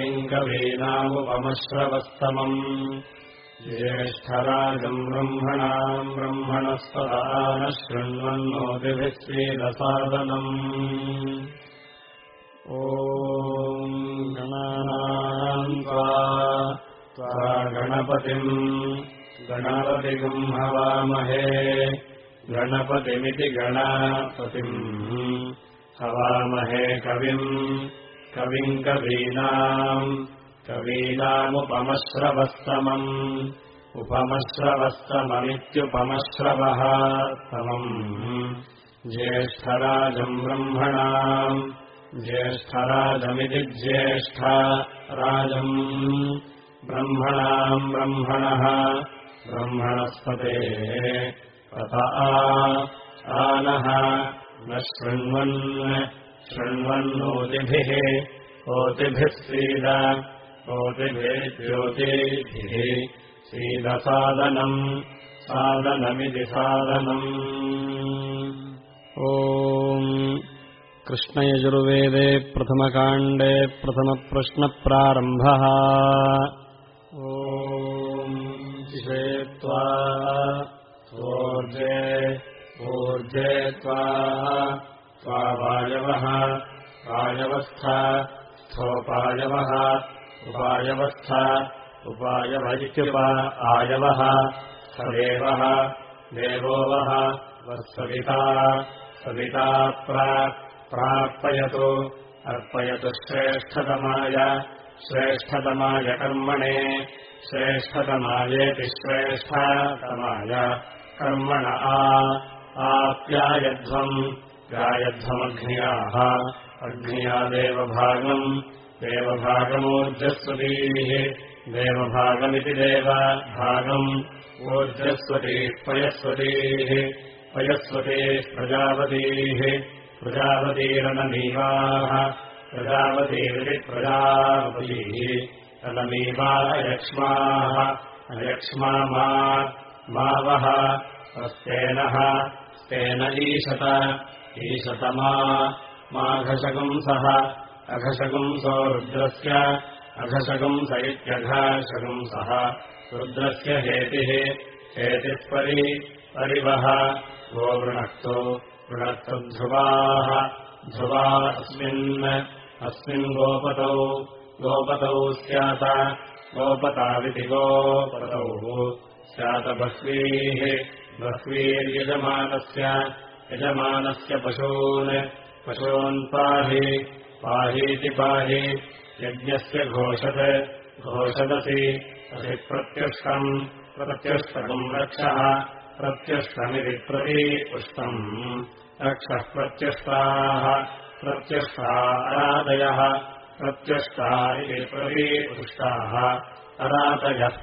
कवीनामुपमश्रवस्तमम् ज्येष्ठराजम् ब्रह्मणाम् ब्रह्मणस्पदा न शृण्वन्नोतिभिः श्रीरसादनम् ॐ गणानाम् त्वा गणपतिम्। गणपतिगुम् हवामहे गणपतिमिति गणपतिम्। हवामहे कविम् कविम् कवीनाम् कवीनामुपमश्रवस्तमम्। उपमश्रवस्तममित्युपमश्रवः तमम्। ज्येष्ठराजम् ब्रह्मणाम् ज्येष्ठराजमिति ज्येष्ठ राजम्। ब्रह्मणाम् ब्रह्मणः। ब्रह्मणस्पते तत आनः। न शृण्वन् शृण्वन्नोतिभिः ओतिभिः सीद ओतिभिर्ज्योतिभिः सीदसादनम् सादनमिति सादनम्। ॐ कृष्णयजुर्वेदे प्रथमकाण्डे प्रथमप्रश्नप्रारम्भः। ॐ त्वा ऊर्जे ऊर्जे त्वा त्वा वायवः वायवस्थ स्थोपायवः उपायवस्थ उपायव इत्युप आयवः सदेवः देवो वः वत्सविता सविता प्रार्पयतु अर्पयतु श्रेष्ठतमाय श्रेष्ठतमाय कर्मणे श्रेष्ठतमायेति श्रेष्ठतमाय कर्मण आप्यायध्वम् गायध्वमग्न्याः अग्न्या देवभागम् देवभागमूर्जस्वतीः देवभागमिति देवभागम् ऊर्जस्वतीः पयस्वतीः पयस्वतीः प्रजापतीः प्रजापतीरनमीवाः प्रजापतीरिति प्रजापतीः अनमीवा अयक्ष्माः अयक्ष्मा मा वः स्तेनः स्तेन ईशत ईशतमा माघशगुंसः अघशगुंसो रुद्रस्य। अघशगुंस इत्यघशगुंसः रुद्रस्य हेतिः। हेतिः परि। परिवः गो वृणक्तु। वृणक्तु ध्रुवाः। ध्रुवा अस्मिन्। अस्मिन् गोपतौ। गोपतौ स्यात। गोपताविति गोपतौ। स्यात बह्वीः। बह्वीर्यजमानस्य। यजमानस्य पशून् पशून् पाहि पाहीति पाहि यज्ञस्य घोषत् घोषदसि असि प्रत्युष्टम् प्रत्युष्टकम् रक्षः प्रत्युष्टमिति प्रतिपुष्टम् रक्षः प्रत्युष्टाः प्रत्युष्टा अरादयः प्रत्युष्टा इति प्रतिपुष्टाः अरातयः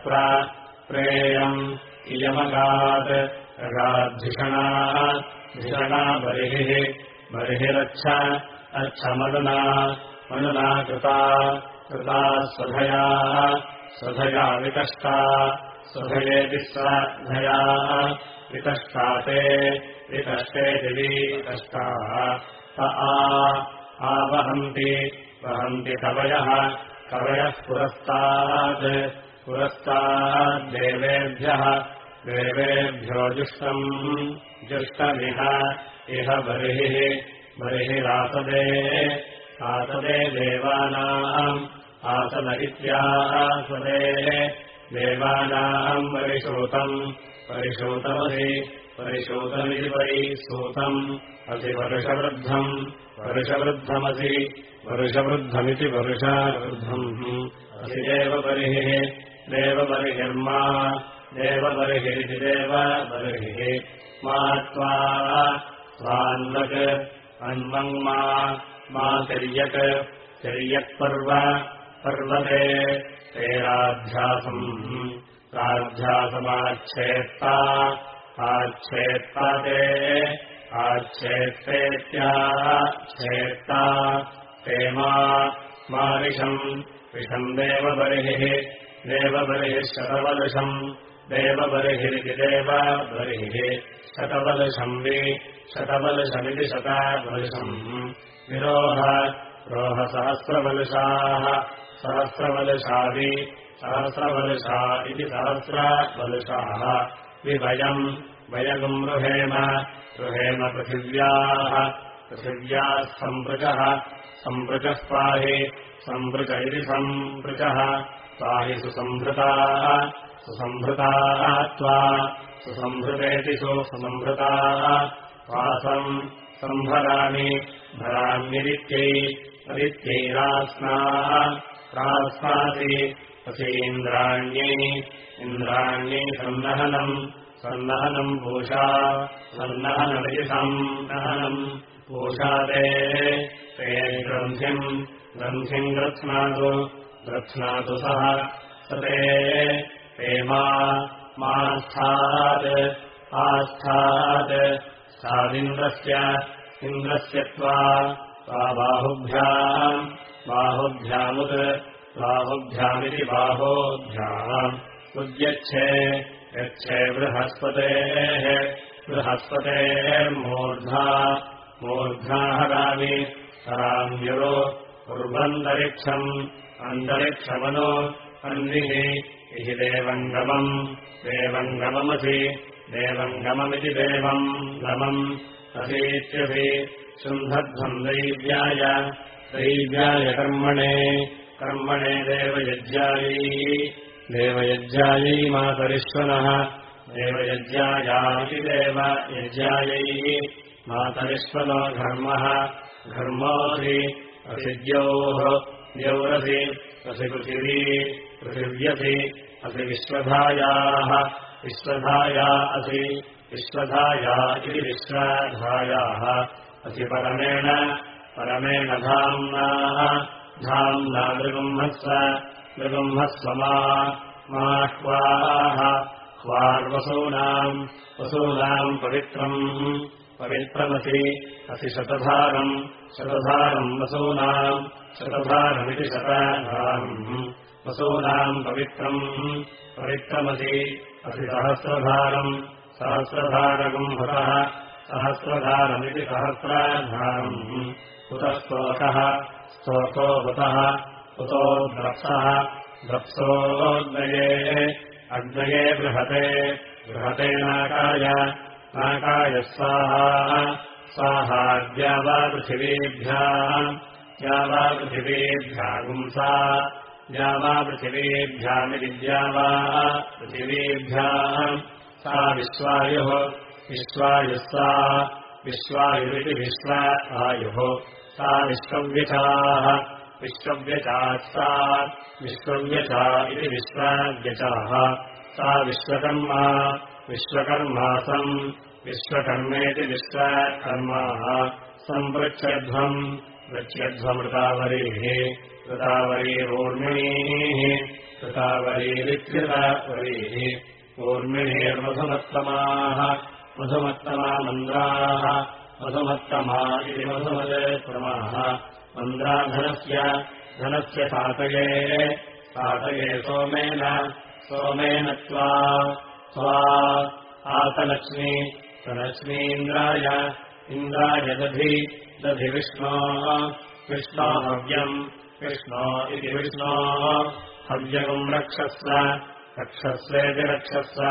प्रेयम् इयमगात् अगाद्धिषणाः धिषणा बर्हिः बर्हिरच्छ अच्छमदना मदना कृता कृता स्वधया स्वधया विकष्टा स्वधयेति स्वधया विकष्टा ते विकष्टेति विकष्टाः। त आवहन्ति वहन्ति कवयः कवयः पुरस्तात् पुरस्ताद्देवेभ्यः देवेभ्यो जुष्टम् जुष्टमिह इह बर्हिः बर्हिरासदे आसदे देवानाम् आसद इत्यासदे देवानाम् परिशोतम् परिशोतमसि परिशोतमिति परिसूतम् असि वर्षवृद्धम् वर्षवृद्धमसि वर्षवृद्धमिति वर्षवृद्धम्। असि देवबर्हिः देवबर्हिर्मा देवबर्हिरिति देवबर्हिः। मा त्वा त्वान्वक् अन्वङ् मा तिर्यक् तिर्यक्पर्व पर्वते। तेराध्यासम् राध्यासमाच्छेत्ता आच्छेत्ता ते आच्छेत्तेत्याच्छेत्ता ते मा विषम् विषम् देवबर्हिः देवबर्हिः शतवलुषम् देवबर्हिरिति देवबर्हिः शतवलशम्बि शतवलशमिति शतावलशम् विरोह रोहसहस्रवलशाः सहस्रवलशादि सहस्रवलशा इति सहस्रवलशाः विभयम् वयगम् रुहेम रुहेम पृथिव्याः पृथिव्याः सम्पृचः सम्पृचः पाहि सम्पृच इति सम्पृचः पाहि सुसम्भृताः सुसम्भृताः त्वा सुसम्भृतेति सुसम्भृताः वासम् सम्भरामि भराम्यदित्यै अदित्यैरास्नाः प्रास्नासि असीन्द्राण्यै इन्द्राण्यै सन्नहनम् सन्नहनम् पूषा सन्नहनमिति सन्नहनम् पूषादे ते ग्रन्थिम् ग्रन्थिम् ग्रथ्नातु ग्रथ्नातु सः स मास्थात् आस्थात् सादिन्द्रस्य इन्द्रस्य त्वा बाहुभ्याम् बाहुभ्यामुत् बाहुभ्यामिति बाहोभ्याम्। उद्यच्छे यच्छे बृहस्पतेः बृहस्पतेर्मूर्धा मूर्ध्ना हरामि हराम्युरो कुर्वन्तरिक्षम् अन्तरिक्षमनो अन्विः इति देवङ्गमम् देवङ्गममसि देवङ्गममिति देवम् गमम् असीत्यसि शुम्भध्वम् दैव्याय दैव्याय कर्मणे कर्मणे देवयज्ञायै। देवयज्ञायै मातरिश्वनः देवयज्ञायै। मातरिश्वनो घर्मः घर्मोऽसि असिद्योः द्यौरसि असि पृथिवी पृथिव्यसि असि विश्वधायाः विश्वधाया असि विश्वधाया इति विश्वधायाः। असि परमेण परमेण धाम्नाः। धाम्ना मृगुम्हस्व मृगुम्हस्व माह्वाः ह्वार्वसूनाम् वसूनाम् पवित्रम् पवित्रमसि असि शतधारम् शतधारम् वसूनाम् शतधारमिति शतधारम् वसूनाम् पवित्रम्। पवित्रमसि असि सहस्रधारम् सहस्रधारकम् भवः सहस्रधारमिति सहस्रधारम्। उतः स्तोकः स्तोको हुतः। उतो द्रप्सः। द्रप्सोऽग्नये। अग्नये बृहते। बृहते नाकाय। नाकाय स्वाहा। स्वाहाद्या वा पृथिवीभ्याम् या वा पृथिवीभ्यागुंसा या वा पृथिवीभ्यामिति द्या वा पृथिवीभ्याम् सा विश्वायुः विश्वायुः सा विश्वायुरिति विश्वा आयुः सा विश्वव्यचाः विश्वव्यचाः सा विश्वव्यचा इति विश्वाव्यचाः सा विश्वकर्मा विश्वकर्मासम् विश्वकर्मेति विश्वकर्माः। सम्पृच्छध्वम् पृच्छध्वमृतावरीः कृतावरीरोर्मिणीः कृतावरीरित्यतावरीः ऊर्मिणीर्मधुमत्तमाः मधुमत्तमा मन्द्राः मधुमत्तमा इति मधुमत्तमाः मन्द्राधनस्य धनस्य सातये सातये सोमेन सोमेन त्वा त्वा आतलक्ष्मी सलक्ष्मीन्द्राय इन्द्राय दधि दधि विष्णो हव्यम् कृष्णो इति विष्णो हव्यगम् रक्षस्व रक्षस्वेति रक्षस्व।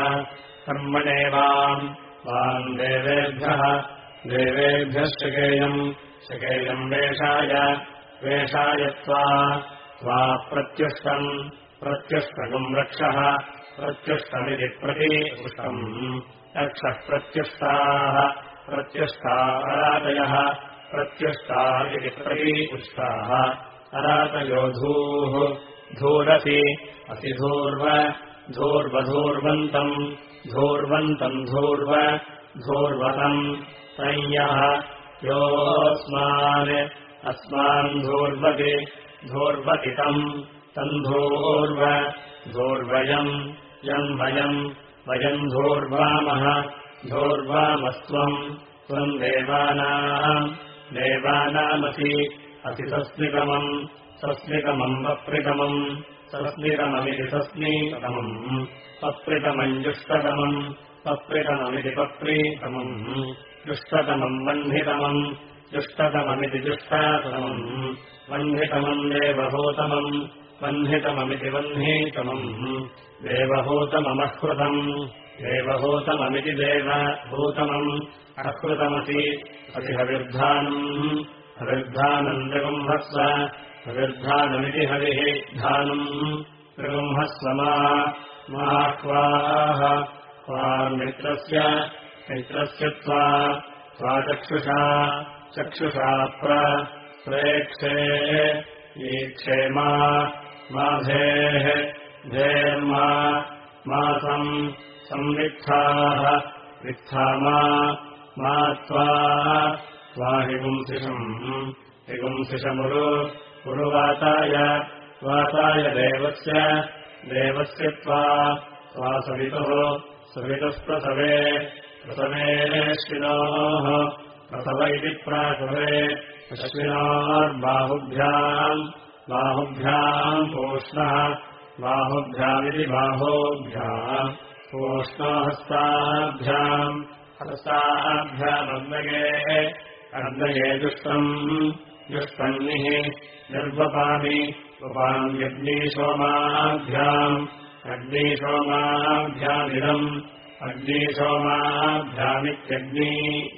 कर्मणे वाम् वाम् देवेभ्यः देवेभ्यः शकेयम् वेषाय वेषाय त्वा। त्वा प्रत्युष्टम् प्रत्युष्टगम् रक्षः प्रत्युष्टमिति प्रतिपुष्टम् रक्षः प्रत्युष्टाः प्रत्युष्टा अरातयः प्रत्युष्टा इति प्रतिपुष्टाः अरातयोधूः। असि धूर्व धूर्वधूर्वन्तम् धूर्वन्तम् धूर्व धूर्वतम् संयः योऽस्मान् अस्मान् धूर्वति धूर्वति तम् तम् धूर्व धूर्वयम् यम् वयम् वयम् धूर्वामः धूर्वामस्त्वम् त्वम् देवानाम् देवानामसि असि सस्मिकमम् सस्मिकमम् वप्रिकमम् सस्निरममिति सस्नीतमम् पप्रितमम् जुष्टतमम् पप्रितममिति पप्रीतमम् जुष्टतमम् वह्नितमम् जुष्टतममिति जुष्टातमम्। वह्नितमम् देवभूतमम्। वह्नितममिति वह्नीतमम् देवभूतममहृतम् देवभूतममिति देवभूतमम्। अकृतमसि हविर्धानम् हविर्धानम् जगुम्भस्व हविर्धानमिति हविः धानम्। त्रिगुम्भस्व मा क्वाः क्वामित्रस्य मित्रस्य। त्वा। त्वाचक्षुषा चक्षुषा। प्रेक्षे। ईक्षेमा माधेः धेर्मा। मासम् संवित्थाः। वित्था मा त्वा हिगुंसिषम् हिगुंसिषमुरु पुरुवाताय वाताय देवस्य देवस्य त्वा सवितुः सवितुःप्रसवे प्रसवेश्विनोः प्रसव इति प्रासवे अश्विनोर्बाहुभ्याम् बाहुभ्याम् पोष्णः बाहुभ्यामिति बाहोभ्याम् पोष्णहस्ताभ्याम् हस्ताभ्यामग्नये अर्दये दुष्टम् दुष्टन्निः निर्वपामि उपान्यग्निसोमाभ्याम् अग्निसोमाभ्यामिदम् अग्निसोमाभ्यामित्यग्नि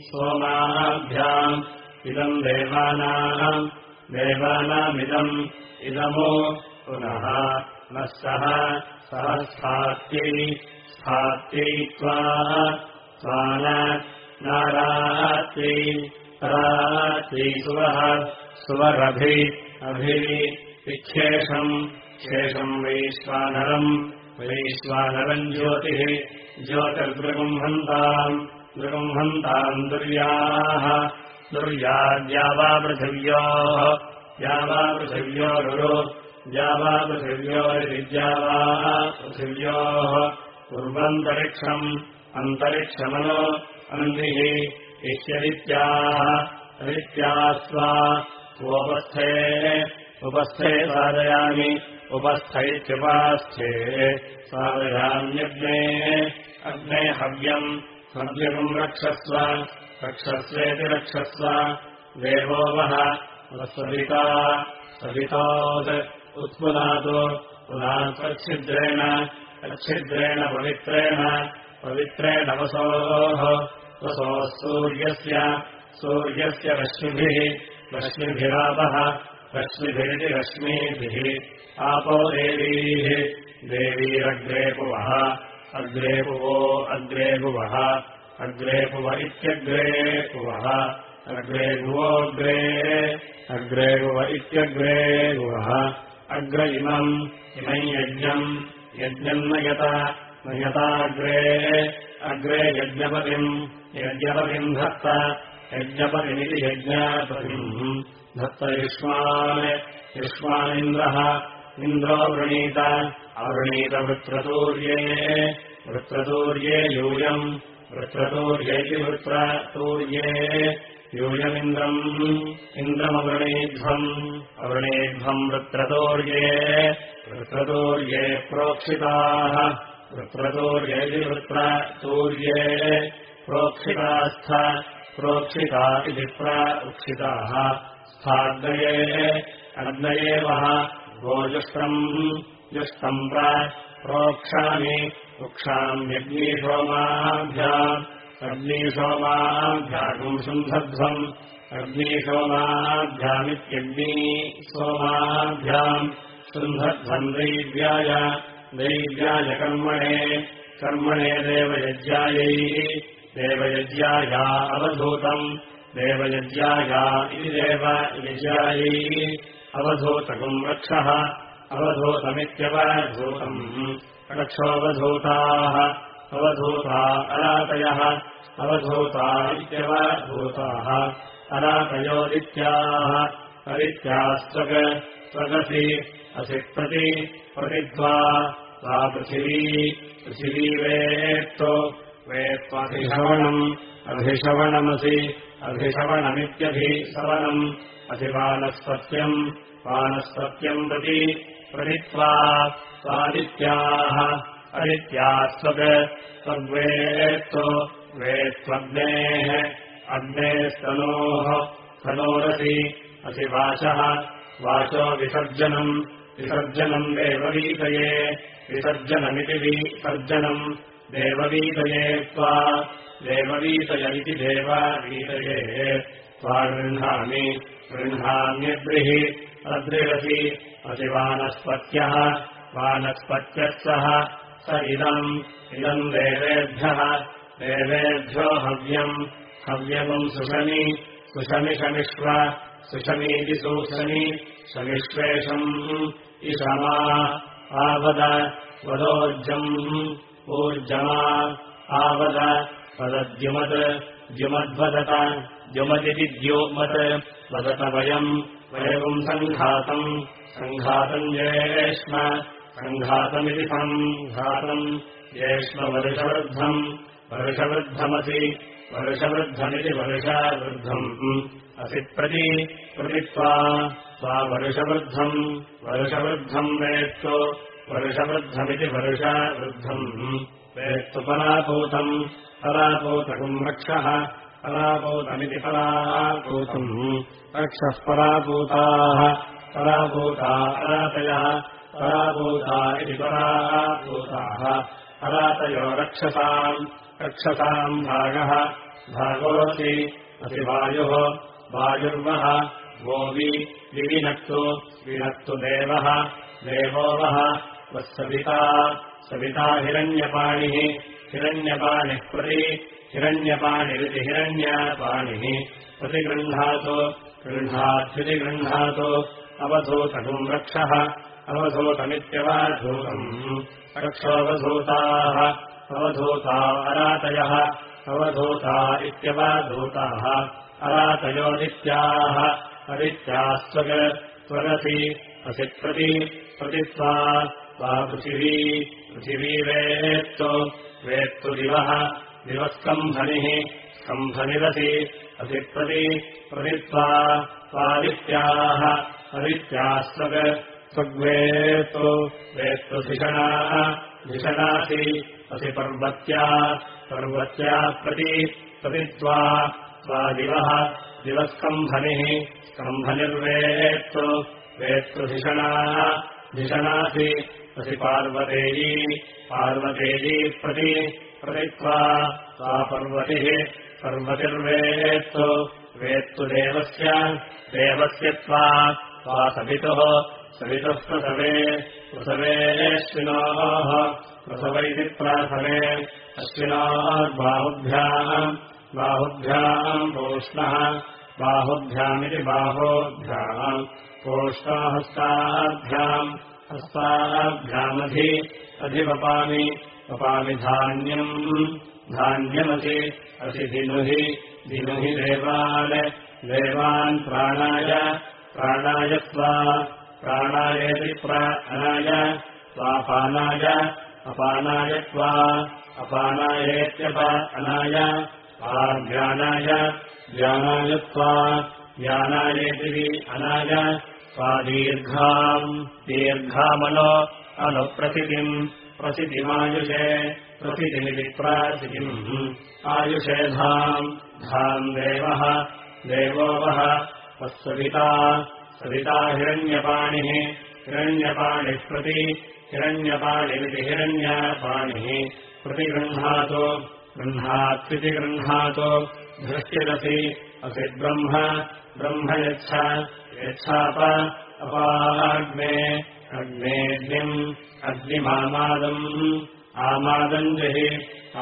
सोमाभ्याम्। इदम् देवानाम्। देवानामिदम्। इदमो पुनः नः सह सह स्थात्यै स्थात्यै त्वा नारात्यै रात्यै सुवः सुवरभि अभि विक्षेषम् शेषम् वैश्वानरम् वैश्वानरम् ज्योतिः ज्योतिर्दृगुम्हन्ताम् दृगुम्हन्ताम् दुर्याः दुर्याद्यावापृथिव्योः द्यावापृथिव्योरुरु द्यावापृथिव्योरिद्यावाः पृथिव्योः पूर्वन्तरिक्षम् अन्तरिक्षमनो अन्निः इष्यदित्याः अदित्याः स्वा स्वोपस्थे उपस्थे साधयामि उपस्थैत्युपास्थे साधयाम्यग्ने अग्ने हव्यम् हव्यकम् रक्षस्व रक्षस्वेति रक्षस्व देवो वः सविता सवितात् उत्पुनातु पुनात्वच्छिद्रेण अच्छिद्रेण पवित्रेण पवित्रेण वसोः वसोः सूर्यस्य सूर्यस्य रश्मिभिः रश्मिभिरापः रश्मिभिरिति रश्मीभिः आपो देवीः देवीरग्रे पुवः अग्रे पुवो अग्रे भुवः अग्रे पुव इत्यग्रे पुवः अग्रे भुवोऽग्रे अग्रे भुव इत्यग्रे भुवः अग्र इमम् इमम् यज्ञम् यज्ञम् नयत नयताग्रे अग्रे यज्ञपतिम् यज्ञपतिम् धत्त यज्ञपतिमिति यज्ञपतिम्। धत्त युष्मान् युष्मानिन्द्रः इन्द्रो वृणीत अवृणीतवृत्रतूर्ये वृत्रतूर्ये यूयम् वृत्रतूर्येति वृत्रतूर्ये यूयमिन्द्रम्। इन्द्रमवृणीध्वम् अवृणीध्वम् वृत्रतोर्ये वृत्रतोर्ये प्रोक्षिताः वृत्रतोर्येति वृत्रतूर्ये प्रोक्षितास्थ प्रोक्षिता इति प्रोक्षिताः स्थाग्नये अग्नये वः गोजुष्टम् जुष्टम् प्रोक्षामि। वृक्षाम्यग्निसोमाभ्याम् अग्निसोमाभ्यागुम् शुम्भध्वम् अग्निसोमाभ्यामित्यग्नी सोमाभ्याम् शुम्भध्वम् दैव्याय दैव्याय कर्मणे देवयज्ञायै। देवयज्ञाया अवधूतम्। देवयज्ञाया इति देवयज्ञायै। अवधूतकम् रक्षः। अवधूतमित्यवधूतम्। रक्षोऽवधूताः। अवधूता अरातयः अवधूता इत्यवधूताः अरातयोदित्याः अदित्यास्त्वग त्वगसि असि प्रति प्रतिद्वा सा पृथिवी पृथिवी वेत्तो वेत्त्वधिशवणम् अभिशवणमसि अभिशवणमित्यभिशवनम् अधिवानस्पत्यम् वानस्पत्यम् प्रति प्रतित्वा स्वादित्याः अदित्याः स्वग् स्वग्वेत्तो वेत्त्वग्नेः अग्ने स्तनोः स्तनोरसि असि वाचः वाचो विसर्जनम् विसर्जनम् देववीतये। विसर्जनमिति विसर्जनम् देववीतये त्वा। देववीतय इति देवावीतये। त्वा गृह्णामि। गृह्णाम्यद्रिः अद्रिरसि अतिवानस्पत्यः वानस्पत्यः सः स इदम्। इदम् देवेभ्यः। देवेभ्यो हव्यम्। हव्यमम् सुशमि। सुशमिशमिष्व सुशमीति सुशमि शमिष्वेषम् इषमा आवद वदोर्जम् ऊर्जमा आवद वदद्युमत् द्युमद्वदत द्युमदिति द्योमत् वदत वयम् वयम् सङ्घातम् सङ्घातम् जेष्म सङ्घातमिति सङ्घातम् जेष्मवर्षवृद्धम् वर्षवृद्धमसि वर्षवृद्धमिति वर्षावृद्धम् असि प्रति प्रतित्वा सा वर्षवृद्धम् वर्षवृद्धम् वेत्तु वर्षवृद्धमिति वर्षावृद्धम्। वेत्तु परापूतम् परापूतकम् रक्षः परापूतमिति परापूतम् रक्षः परापूताः पराभूता अरातयः पराभूता इति पराभूताः अरातयो रक्षसाम् रक्षसाम् भागः भागोऽसि असि वायुः वायुर्वः गोवि विविनक्तु विनक्तु देवः देवो वः वत्सविता सविता हिरण्यपाणिः हिरण्यपाणिः प्रति हिरण्यपाणिरिति हिरण्यपाणिः प्रतिगृह्णातु गृह्णात्युति गृह्णातु अवधूतकम् रक्षः अवधूतमित्यवधूतम् रक्षोऽवधूताः अवधूता अरातयः अवधूता इत्यवधूताः अरातयोदित्याः अदित्याः स्वग त्वरसि असि प्रति प्रतित्वा वा पृथिवी पृथिवी वेत्तु वेत्तु दिवः प्रति प्रतित्वा स्वादित्याः अदित्याः स्वग स्वग्वेत्तु वेत्तु धिषणाः धिषणासि असि पर्वत्या पर्वत्या प्रति प्रतित्वा स्वादिवः दिवस्कम्भनिः स्कम्भनिर्वेत्तु वेत्तु धिषणाः धिषणासि असि पार्वतेयी पार्वतेयी प्रति प्रतित्वा सा पर्वतिः पर्वतिर्वेत्तु वेत्तु देवस्य देवस्य त्वा सा सवितुः सवितुः प्रसवे प्रसव इति प्राथमे अश्विनोर्बाहुभ्याम् बाहुभ्याम् पोष्णः। बाहुभ्यामिति बाहोभ्याम्। पोष्णाहस्ताभ्याम् हस्ताभ्यामधि अधिवपामि। वपामि धान्यम्। धान्यमसि असि दिनुहि दिनुहि देवान् देवान् प्राणाय। प्राणाय त्वा। प्राणायेति प्राणाय स्वापानाय अपानाय त्वा। अपानायेत्यपानाय आज्ञानाय ज्ञानाय त्वा ज्ञानायेति अनाय स्वादीर्घाम् दीर्घामनो अनुप्रसितिम् प्रसितिमायुषे प्रसितिमिति प्रासितिम् आयुषे धाम् धाम् देवः देवो वः वत्सविता सविता हिरण्यपाणिः हिरण्यपाणिः प्रति हिरण्यपाणिरिति हिरण्यपाणिः प्रतिगृह्णातु गृह्णात्विति गृह्णातु धृष्टिरसि असि ब्रह्म ब्रह्म यच्छ यच्छाप अपाग्ने अग्नेऽग्निम् अग्निमामादम् आमादम् जहि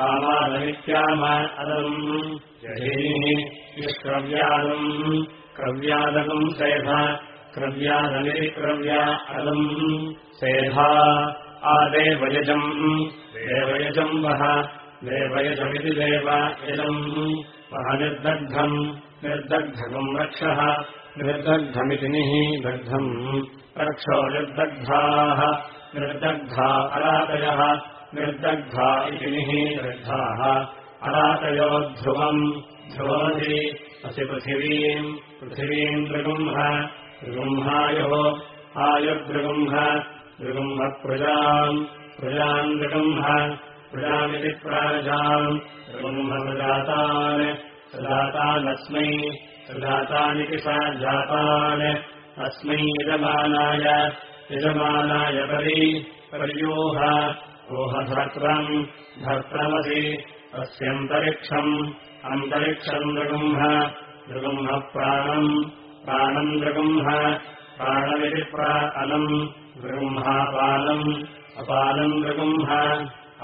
आमादमित्यामादम् जहीः निष्क्रव्यादम् क्रव्यादकम् सेध क्रव्यादमिति क्रव्या अलम् सेधा आदेवयजम् देवयजम् वः देवयजमिति देवयजम् वः निर्दग्धम् निर्दग्धकम् रक्षः निर्दग्धमिति निः दग्धम् रक्षो निर्दग्धाः निर्दग्धा अरातयः निर्दग्धा इति निः दग्धाः अरातयो ध्रुवम् ध्रुवमसि असि पृथिवीम् पृथिवीम् दृगुम्ह दृगुम्हायोः आयुर्दृगुम्ह दृगुम्भप्रजाम् प्रजाम् दृगुम्भ प्रजामिति प्राजाम् दृगुम्भप्रजातान् सजातानस्मै सजातानिति सा जातान् अस्मै यजमानाय यजमानाय परि पर्योह ओहभर्त्रम् भर्त्रमसि अस्यन्तरिक्षम् अन्तरिक्षम् नृगुम्भ नृगुम्भप्राणम् प्राणम् नृगुम्भ प्राणमिति प्रालम् नृगुम्भापालम् अपालम् नृगुम्भ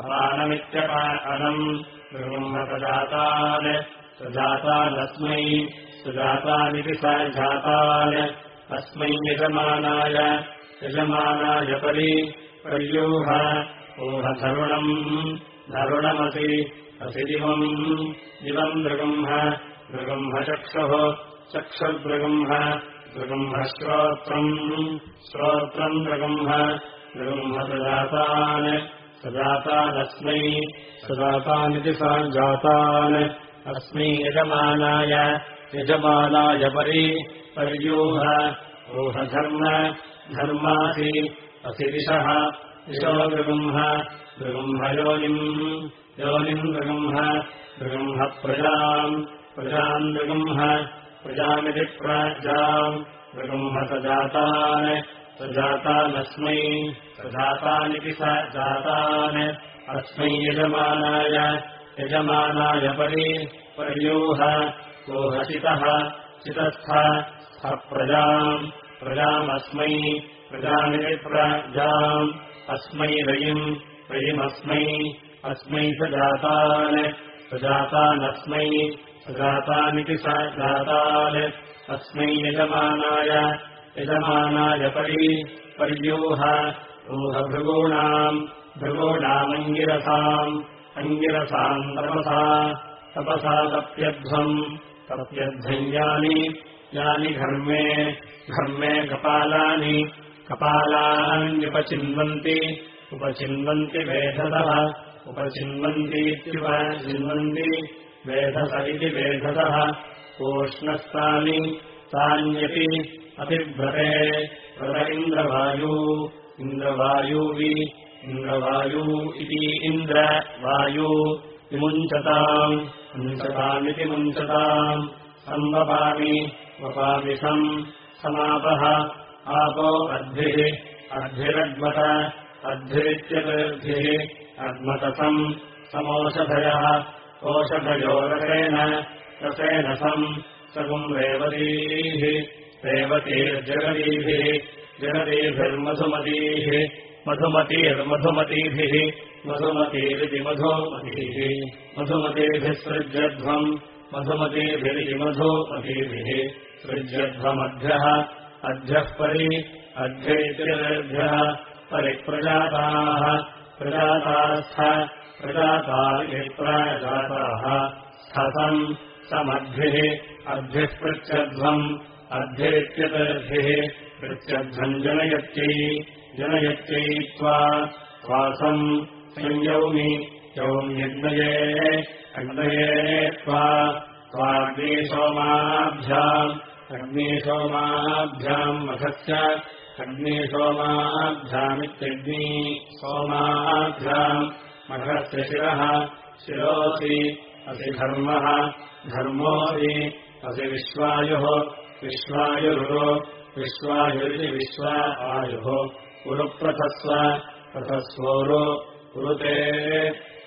अपालमित्यपालम् नृगुम्भप्रजातान् सजातानस्मै। सुजातानिति स जातान् अस्मै यजमानाय। यजमानाय परि। पर्यूह। ऊहधरुणम् धरुणमसि। असि दिवम्। दिवम् नृगुम्भ नृगुम्भचक्षुः चक्षुर्दृगुम्भ नृगुम्भश्रोत्रम् श्रोत्रम्। नृगुम्भ नृगुम्भप्रजातान् सजातानस्मै सजातानिति सा जातान् अस्मै यजमानाय यजमानाय परि पर्यूह ऊहधर्म धर्मासि असि दिशः दिशो नृगुम्भ नृगुम्भयोनिम् योनिम् नृगुम्भ नृगुम्भप्रजाम् प्रजाम् नृगुम्भ प्रजामिति प्राजाम् नृगुम्भसजातान् सजातानस्मै सजातानिति स जातान्। अस्मै यजमानाय यजमानाय परि पर्यूह ओहचितः चितस्थ प्रजाम्। प्रजामस्मै प्रजामिति प्राजाम् अस्मै रयिम् रयिमस्मै अस्मै सजातान् सजातानस्मै सजातानिति स जातान्। अस्मै यजमानाय यजमानाय परि पर्यूह ऊहभृगूणाम् भृगूणामङ्गिरसाम् अङ्गिरसाम् तपसा तपसा तप्यध्वम् तप्यध्वम् यानि यानि घर्मे घर्मे कपालानि कपालान्युपचिन्वन्ति उपचिन्वन्ति वेधतः उपचिन्वन्तीत्युपचिन्वन्ति वेधस इति वेधतः ओष्णस्तानि तान्यपि अतिभ्रते व्रत इन्द्रवायू इन्द्रवायूवि इन्द्रवायू इति इन्द्रवायू विमुञ्चताम् मुञ्चतामिति मुञ्चताम् सम्वपामि वपामि सम् समापः आपो अद्भिः अर्भिरग्मत अद्भिरित्यभिः अग्मतसम् समोषधयः ओषधयो रसेन रसेन सम् सगुम् रेवतीः रेवतीर्जगदीभिः जगदीभिर्मधुमतीः मधुमतीर्मधुमतीभिः मधुमतीरिति मधुमतीः सृज्यध्वम् मधुमतीभिरिति मधुमतीभिः सृज्यध्वमध्यः अध्यः परि अध्येत्यभ्यः परिप्रजाताः प्रजातास्थ प्रजाता प्राजाताः स्थसम् समद्भिः अद्भिः पृच्छध्वम् अद्भिरित्यतर्भिः पृच्छध्वम् जनयत्यै त्वा श्वासम् संयौमि यौम्यग्नये अग्नये त्वा त्वाग्नेसोमाभ्याम् अग्नेसोमाभ्याम् मखस्य अग्नेसोमाभ्यामित्यग्नी सोमाभ्याम् मखस्य शिरः शिरोऽसि असि धर्मः धर्मोऽसि असि विश्वायुः विश्वायुरुरो विश्वायुरिति विश्वा आयुः। उरुप्रथस्व प्रथस्वोरु कुरुते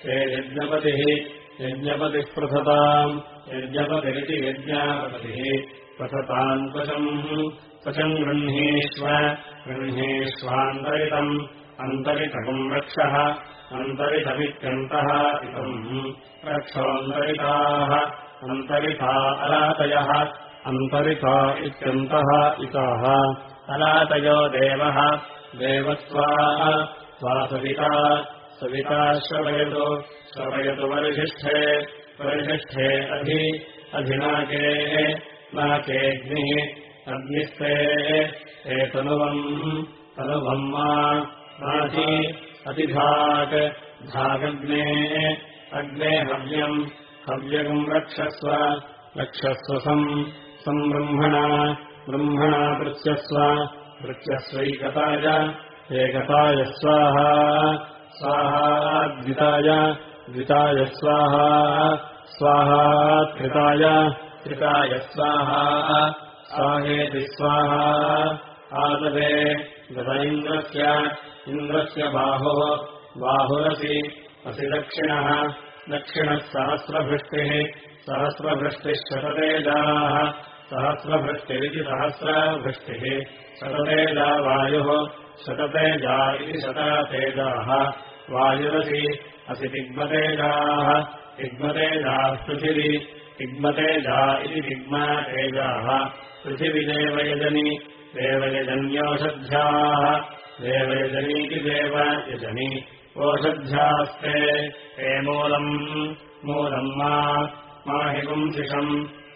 ते यज्ञपतिः यज्ञपतिः पृथताम् यज्ञपतिरिति यज्ञापतिः। पथताम् क्वचम् क्वचम् गृह्णीष्व गृह्णीष्वान्तरितम् अन्तरितकम् रक्षः अन्तरितमित्यन्तः इतम्। रक्षोऽन्तरिताः अन्तरिता अलातयः अन्तरिता इत्यन्तः इताः। अलातयो देवः। देवत्वा त्वा सविता। सविता श्रवयतु। श्रवयतु वरिष्ठे। वरिष्ठे अधि। अधिनाके। नाकेऽग्निः। अग्निस्ते। एतनुवम् तनुवम्। मा। माधि अतिधाक्। धागग्ने। अग्ने हव्यम्। हव्यगम् रक्षस्व। रक्षस्व सम् सम्ब्रह्मणा ब्रह्मणा पृच्छस्व पृच्छस्वैकताय एकताय स्वाहा स्वाहाद्विताय द्विताय स्वाहा स्वाहा त्रिताय त्रिताय स्वाहा स्वाहेति स्वाहा आदवे गत इन्द्रस्य इन्द्रस्य बाहुः बाहुरसि असि दक्षिणः दक्षिणः सहस्रभृष्टिः सहस्रभृष्टिः शततेजाः सहस्रभृष्टिरिति सहस्रभृष्टिः शततेजा वायुः शततेजा इति शततेजाः। वायुरसि असि तिग्मतेजाः तिग्मतेजाः पृथिवी तिग्मतेजा इति तिग्मतेजाः पृथिविदेवयजनि देवयजन्योषध्याः देवयजनीति देवयजनि ओषध्यास्ते हे मूलम् मूलम् मा मा हिपुंसिषम्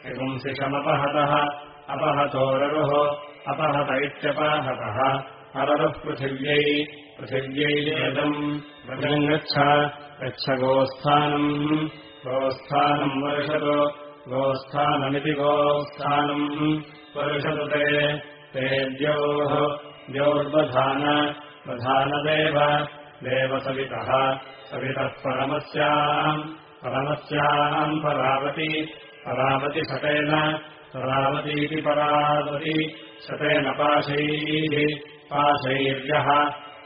हिपुंसिषमपहतः अपहतोररुः अपहत इत्यपहतः। अररुः पृथिव्यै पृथिव्यै व्रजम् गच्छ गच्छ गोस्थानम्। गोस्थानम् वर्षतु गोस्थानमिति गोस्थानम्। वर्षतु ते ते द्योः द्योर्वधान प्रधानदेव देवसवितः सवितः परमस्याम् परमस्याम् परावति परावति शतेन परावतीति परावति शतेन पाशैः पाशैर्यः।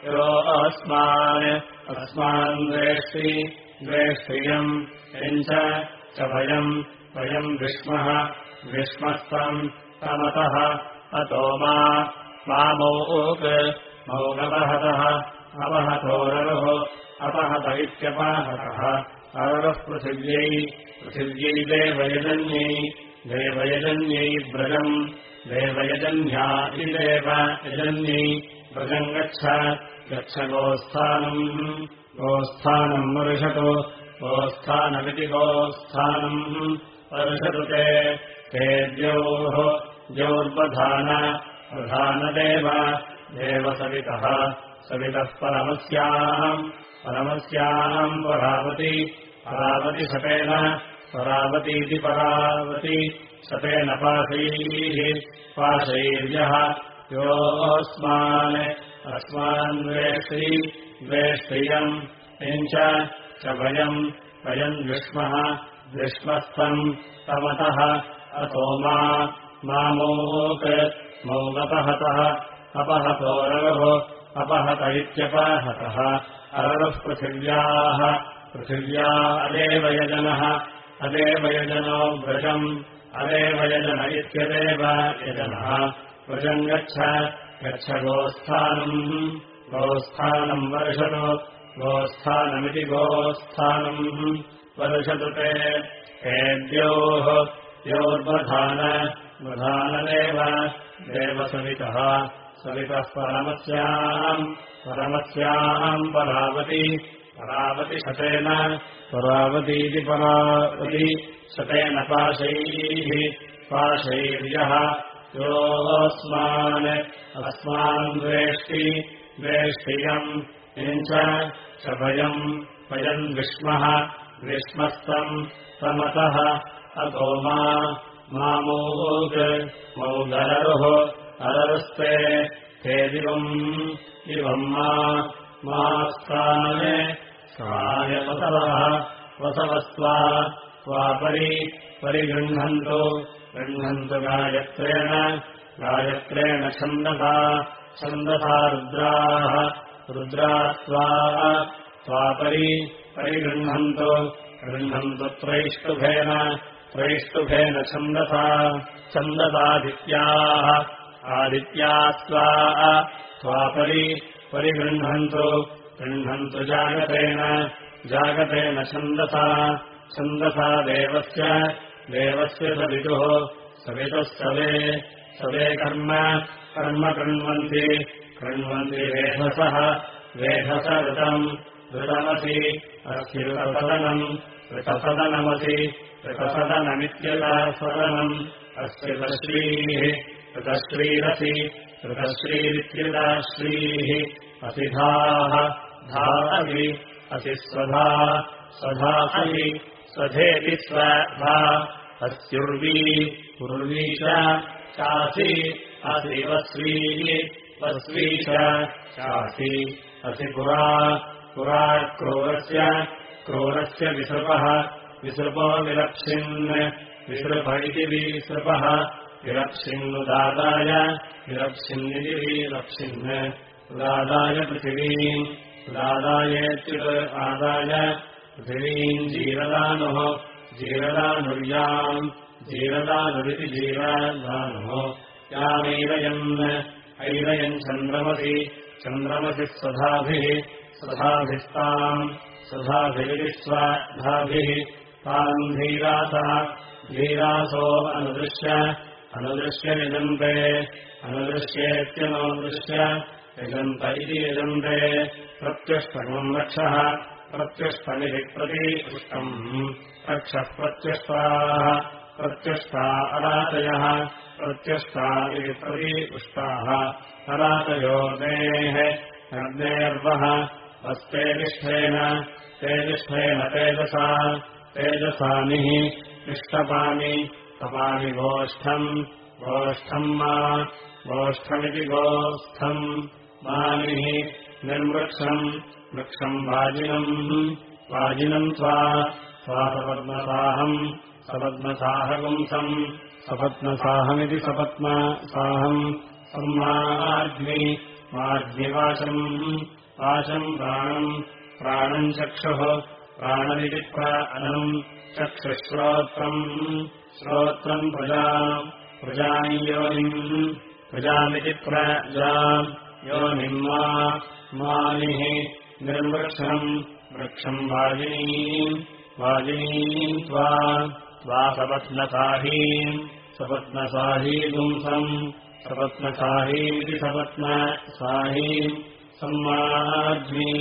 यो अस्मान् अस्मान् द्वेष्टि द्वेष्टियम् यञ्च च भयम् वयम् विष्मः विष्मस्तम् तमतः अतो मा मामोक् मौगपहतः अपहतोररुः अपहत इत्यपहतः अररुः पृथिव्यै पृथिव्यै देवयजन्यै देवयजन्यै व्रजम् देवयजन्या इति देवयजन्यै व्रजम् गच्छ गच्छ गोस्थानम् गोस्थानम् वर्षतु गोस्थानमिति गोस्थानम् वर्षतु ते द्योः द्योर्वधान प्रधानदेव देवसवितः सवितः परमस्याम् परमस्याम् परावति। परावति शतेन परावतीति परावति। शतेन पाशैः पाशैर्यः योऽस्मान्। अस्मान् द्वेष्टि। द्वेष्टियम्। किञ्च च भयम् वयम् विष्मः विष्मस्थम् तमतः। अतो मा। मामोक् मौगपहतः अपहतोररुः अपहत इत्यपहतः अररुः पृथिव्याः। पृथिव्या अदेवयजनः अदेवयजनो व्रजम्। अदेवयजन इत्यदेव यजनः। व्रजम् गच्छ। गच्छ गोस्थानम्। गोस्थानम् वर्षतु। गोस्थानमिति गोस्थानम्। वर्षतु ते हेद्योः योर्वधान। वधानदेव। देवसवितः सवितः परमस्याम् परमस्याम् परावति। परावति शतेन। परावतीति परावति। शतेन पाशैः। पाशैर्यः। योऽस्मान्। अस्मान् द्वेष्टि। द्वेष्टियम्। किञ्च भयम्। वयम् विष्मः। विष्मस्तम्। समतः। अतो मा मामोग् मौगररुः अररुस्ते हे दिवम् इवम् मा मास्ताने स्वायवसवः वसवस्त्वा त्वापरि परिगृह्णन्तु गृह्णन्तु गायत्रेण गायत्रेण छन्दसा छन्दसा रुद्राः रुद्रा त्वा त्वापरि परिगृह्णन्तु गृह्णन्तु त्रैष्टुभेन त्रैष्टुभेन छन्दसा छन्दसादित्याः आदित्या त्वा त्वापरि परिगृह्णन्तु गृह्णन्तु जागतेन जागतेन छन्दसा छन्दसा देवस्य देवस्य सवितुः सवितुः सवे सवे कर्म कर्म कृण्वन्ति कृण्वन्ति वेधसः वेधस ऋतम् ऋतमसि अस्ति ऋतसदनम् ऋतसदनमसि ऋतसदनमित्यदासदनम् अस्य ऋतश्रीः ऋतश्रीरसि ऋतश्रीरित्यदाश्रीः असिधाः धा असि असि स्वधा स्वधासि स्वधेति स्वधा अस्युर्वी उर्वी च चासि असि वस्वीः वस्वी चासि असि पुरा पुरा क्रूरस्य क्रूरस्य विसृपः विसृपो विलक्षिन् विसृप इति विसृपः विलक्षिन्निति विलक्षिन् उदादाय पृथिवीम् उदादायेत्युत् आदाय पृथिवीम् जीरदानुः जीरदानुर्याम् जीरदानुरिति जीरदानुः। यामैरयन् ऐरयम् चन्द्रमसि चन्द्रमसि स्वधाभिः स्वधाभिस्ताम् स्वधाभिः ताम् धीरासः धीरासो अनुदृश्य अनुदृश्य यजन्ते अनुदृश्येत्यनुदृश्य यजन्त इति यजन्ते प्रत्युष्टमम् रक्षः प्रत्युष्टमिति प्रतिपुष्टम् रक्षः प्रत्युष्टाः प्रत्युष्टा अरातयः प्रत्युष्टा इति प्रतिपुष्टाः अरातयोर्देः अग्नेर्वः हस्तेतिष्ठेन तेजिष्ठेन तेजसा तेजसानिः निष्टपामि तपामि गोष्ठम् गोष्ठम् मा गोष्ठमिति गोस्थम् मानिः निर्वृक्षम् वृक्षम् वाजिनम् वाजिनम् त्वा स्वासपद्मसाहम् सपद्मसाहपुंसम् सपद्मसाहमिति सपद्मसाहम् सम्माग्नि माग्निवाचम् वाचम् प्राणम् प्राणम् चक्षुः प्राणमिति प्राणम् चक्षुश्रोत्रम् श्रोत्रम् प्रजा प्रजानि योनिम् प्रजामिति प्रजा योनिम् मानिः निर्वृक्षम् वृक्षम् वाजिनीम् वाजिनीम् त्वा त्वा सपत्नसाहीम् सपत्नसाहीपुंसम् सपत्नसाहीमिति सपत्नसाहीम् सम्माग्नि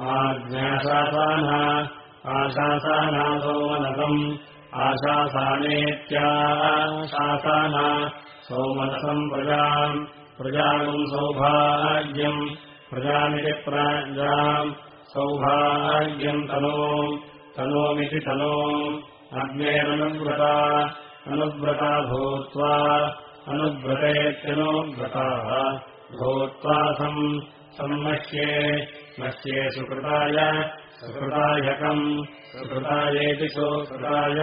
माज्ञाशासाना आशासाना सोमनसम् आशासानेत्याशासाना सोमनसम् प्रजाम् प्रजाम् सौभाग्यम् प्रजामिति प्रजाम् सौभाग्यम् तनो तनोमिति तनो अग्नेरनुव्रता अनुव्रता भूत्वा अनुव्रतेत्यनुव्रताः भूत्वा सम् सम्मह्ये मह्ये सुकृताय सुकृतायकम् सुकृतायेति सुकृताय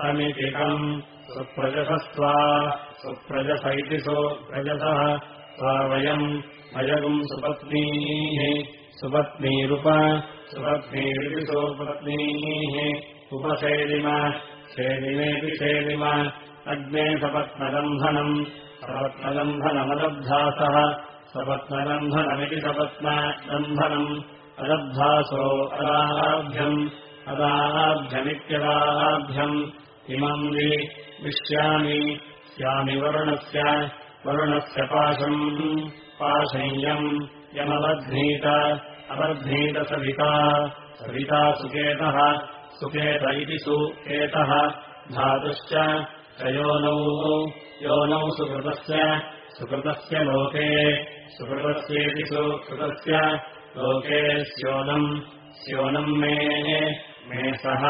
अमितिकम्। सुप्रजसस्त्वा सुप्रजस इति सुप्रजसः। त्वा वयम् अयगुम् सुपत्नीः। सुपत्नीरुप सुपत्नीरिति सुपत्नीः। उपसेलिम सेलिमेति सेलिम अग्ने सपत्नलम्भनम्। सपत्नलम्भनमलब्धासः सपत्नलम्भनमिति सपत्नलम्भनम् अलब्धासो अदाभ्यम् अदाभ्यमित्यदाभ्यम्। इमम् वि विश्यामि स्यामि वरुणस्य वरुणस्य पाशम्। पाशय्यम् यमवध्नीत अवर्धीतसविता सविता सुकेतः सुकेत इति सुकेतः। धातुश्च च योनौ योनौ सुकृतस्य सुकृतस्य लोके सुकृतस्येति सुकृतस्य लोके स्योनम् स्योनम् मे मे सह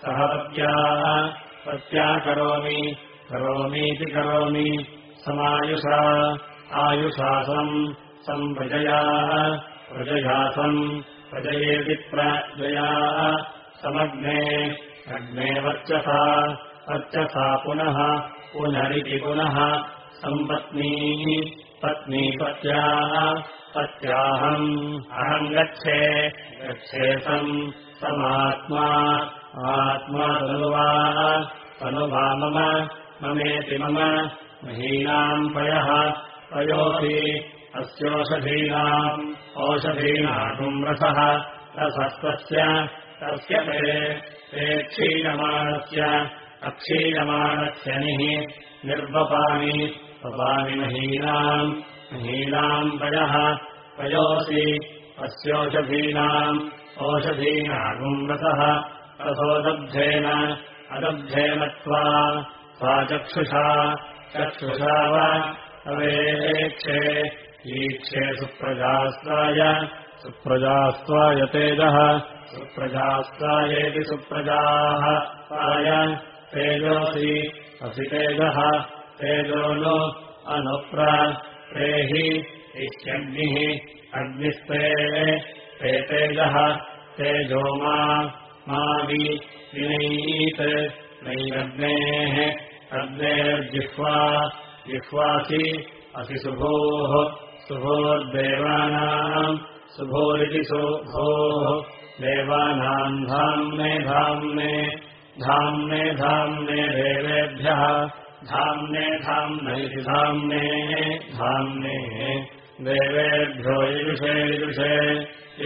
सह पत्याः पत्या करोमि करोमीति करोमि समायुषा आयुषासम् सम्प्रजया प्रजयासम् प्रजयेति प्रजया समग्ने अग्ने वर्चसा वर्चसा पुनः पुनरिति पुनः सम्पत्नीः पत्नी पत्याः पत्याहम्। अहम् गच्छे गच्छे सम् समात्मा। आत्मा तनुवा मम ममेति मम। महीनाम् पयः पयोऽपि अस्योषधीनाम्। ओषधीनाम् रसः रसस्तस्य तस्य ते ते क्षीयमाणस्य अक्षीयमाणस्य निः निर्वपामि वपामि महीनाम् महीनाम् पयः पयोऽसि अस्योषधीनाम् ओषधीनाम् रसः रसोदब्धेन अदब्धेन त्वा सा चक्षुषा चक्षुषा वा अवेक्षे ईक्षे सुप्रजास्त्वाय सुप्रजास्त्वाय तेजः सुप्रजास्त्वायेति सुप्रजाः स्वाय तेजोऽसि असि तेजः तेजो नो अनुप्र प्रेहि इत्यग्निः अग्निस्ते ते तेजः मा वि विनैत् नैरग्नेः अग्नेर्जिह्वा जिह्वासि असि शुभोः शुभोर्देवानाम् शुभोरिति शुभोः देवानाम् धाम्ने धाम्ने धाम्ने धाम्ने देवेभ्यः धाम्ने धाम्नैति धाम्ने धाम्ने। देवेभ्यो यजुषे यजुषे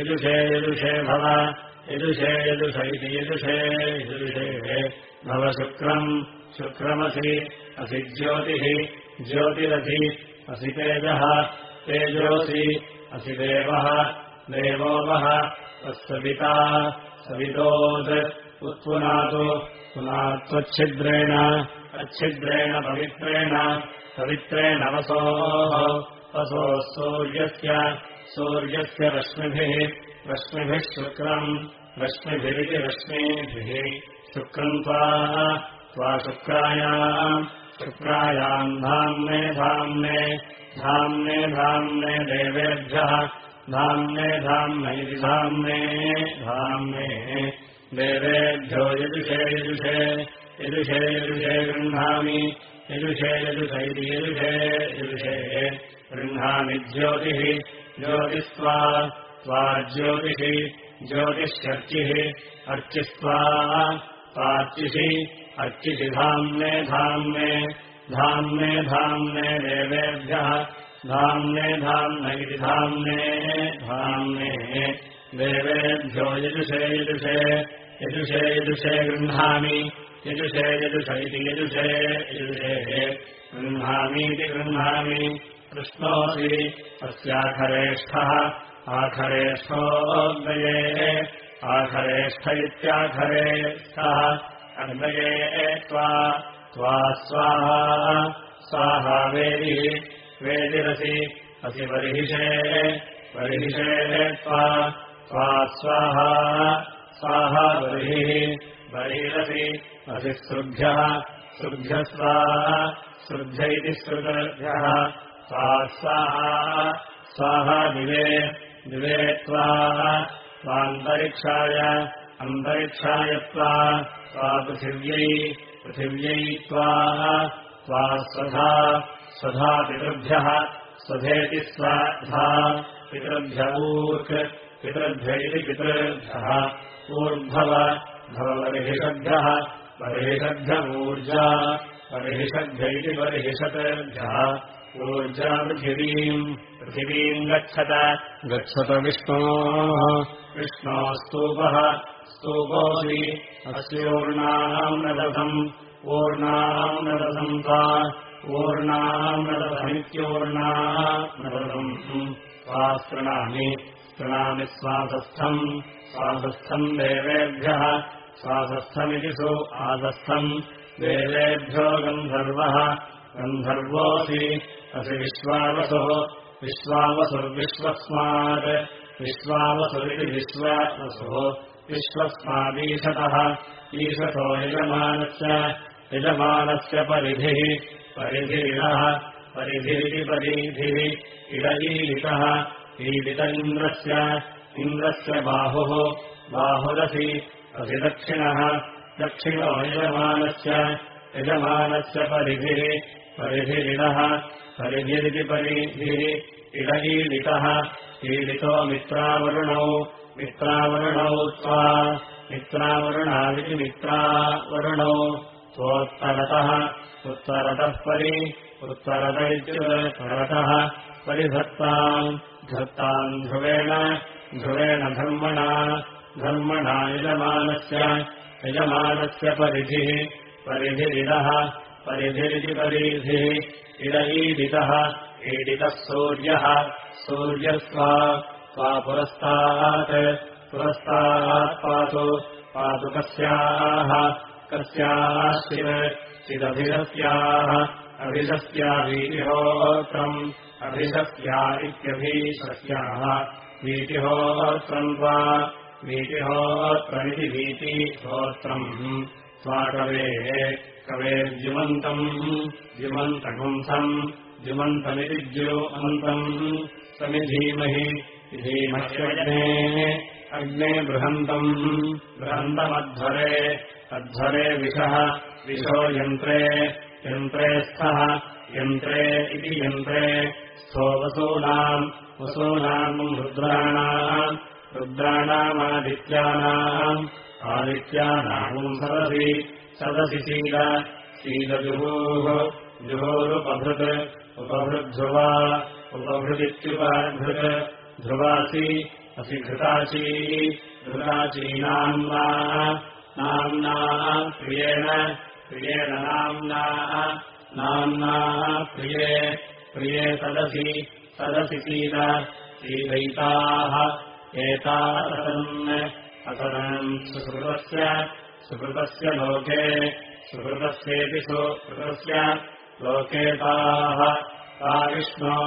यजुषे यजुषे भव। यजुषे यजुष इति यजुषे यजुषे भव शुक्रम् शुक्रमसि असि ज्योतिः ज्योतिरसि असि तेजः तेजोऽसि असि देवः देवो वः तत्सविता सवितोत् उत्पुनातु पुनात्वच्छिद्रेण अच्छिद्रेण पवित्रेण पवित्रेण वसोः। वसोः सूर्यस्य सूर्यस्य रश्मिभिः रश्मिभिः शुक्रम् रश्मिभिरिति रश्मिभिः। शुक्रम् त्वा त्वा शुक्रायाम् शुक्रायाम् धाम्ने धाम्ने धाम्ने धाम्ने देवेभ्यः धाम्ने धाम्ने इति धाम्ने धाम्ने देवेभ्यो यजुषे यजुषे यजुषे यजुषे गृह्णामि यजुष इति यजुषे यजुषे गृह्णामि ज्योतिः ज्योतिस्त्वा त्वा ज्योतिषि ज्योतिष्यर्चिः अर्चिस्त्वा त्वार्चिषि अर्चिषि धाम्ने धाम्ने। धाम्ने धाम्ने देवेभ्यः। धाम्ने धाम्न इति धाम्ने धाम्ने। देवेभ्यो यजुषे यजुषे यजुषे यजुषे गृह्णामि यजुषे यजुष इति यजुषे यजुषे गृह्णामीति गृह्णामि कृष्णोऽसि अस्याखरेष्ठः आखरेष्ठोऽग्नये आखरेष्ठ इत्याखरे स्तः अग्नये त्वा त्वा स्वाहा स्वाहा वेदिः वेदिरसि असि बर्हिषे बर्हिषे त्वा त्वा स्वाहा स्वाहा बर्हिः बर्हिरसि असि सृभ्यः सृभ्यस्वा सृभ्य इति सृगभ्यः सा स्वाहा स्वाहा दिवे दिवे त्वा स्वान्तरिक्षाय अन्तरिक्षाय त्वा त्वा पृथिव्यै पृथिव्यै त्वा स्वधा स्वधा पितृभ्यः स्वधेति स्वाधा पितृभ्य इति पितृभ्यः। ऊर्ध्व भवबर्हिषद्भ्यः बर्हिषद्भ्य ऊर्जा बर्हिषद्भ्य इति बर्हिषतेभ्यः ऊर्जा पृथिवीम् पृथिवीम् गच्छत। गच्छत विष्णोः। विष्णोस्तूपः स्तूपोऽसि अस्योर्णाम् नरसम् ऊर्णाम् नरसम् वा ऊर्णाम् नरसमित्योर्णा नरसम् वा शृणामि शृणामि स्वासस्थम् देवेभ्यः। स्वासस्थमिति सु आसस्थम्। देवेभ्यो गन्धर्वः। गन्धर्वोऽसि असि विश्वावसुः। विश्वावसुर्विश्वस्मात्। विश्वावसुरिति विश्वावसुः। विश्वस्मादीशतः। ईशतो यजमानस्य यजमानस्य परिधिः। परिधिरिणः परिधिरिति परिधिः। इडईलितः ईलित इन्द्रस्य इन्द्रस्य बाहुः बाहुरसि अधिदक्षिणः दक्षिणो यजमानस्य यजमानस्य परिधिः परिधिरिणः परिधिरिति परिधिः इडईलितः ईलितो मित्रावरुणौ मित्रावरुणौ त्वा मित्रावरुणादिति मित्रावरुणौ त्वोत्तरतः उत्तरतः परि उत्तरत इत्युत्तरतः परिधत्ताम् धत्ताम् ध्रुवेण ध्रुवेण धर्मणा धर्मणा यजमानस्य यजमानस्य परिधिः परिधिरिडः परिधिरिति परिधिः इडईडितः ईडितः सूर्यः सूर्यस्वा स्वा पुरस्तात् पुरस्तात् पातु कस्याः कस्याश्चित् चिदभिधस्याः अभिधस्यावीतिहोत्रम् अभिधस्या इत्यभीशस्याः वीतिहोत्रम् वा वीतिहोत्रमिति वीतिहोत्रम् स्वाकवेः कवेर्जुमन्तम् जुमन्तपुंसम् द्युमन्तमिति द्युमन्तम् समिधीमहि धीमह्यग्ने अग्ने बृहन्तम्। बृहन्तमध्वरे अध्वरे विषः विशो यन्त्रे यन्त्रे स्थः यन्त्रे इति यन्त्रे स्थो वसूनाम् वसूनाम् रुद्राणाम् रुद्राणामादित्यानाम् आदित्यानाम् सदसि सदसि सीद सीदजुहोः जुहोरुपभृत् उपभृद्ध्रुवा उपभृदित्युपभृत् ध्रुवासि असि घृताची घृताचीनाम्ना नाम्ना प्रियेण प्रियेण नाम्ना नाम्ना प्रिये प्रिये सदसि सदसि सीद सीदैताः एता असन् असरन् सुकृतस्य सुकृतस्य लोके सुकृतस्येति सुकृतस्य लोकेताः ता विष्णो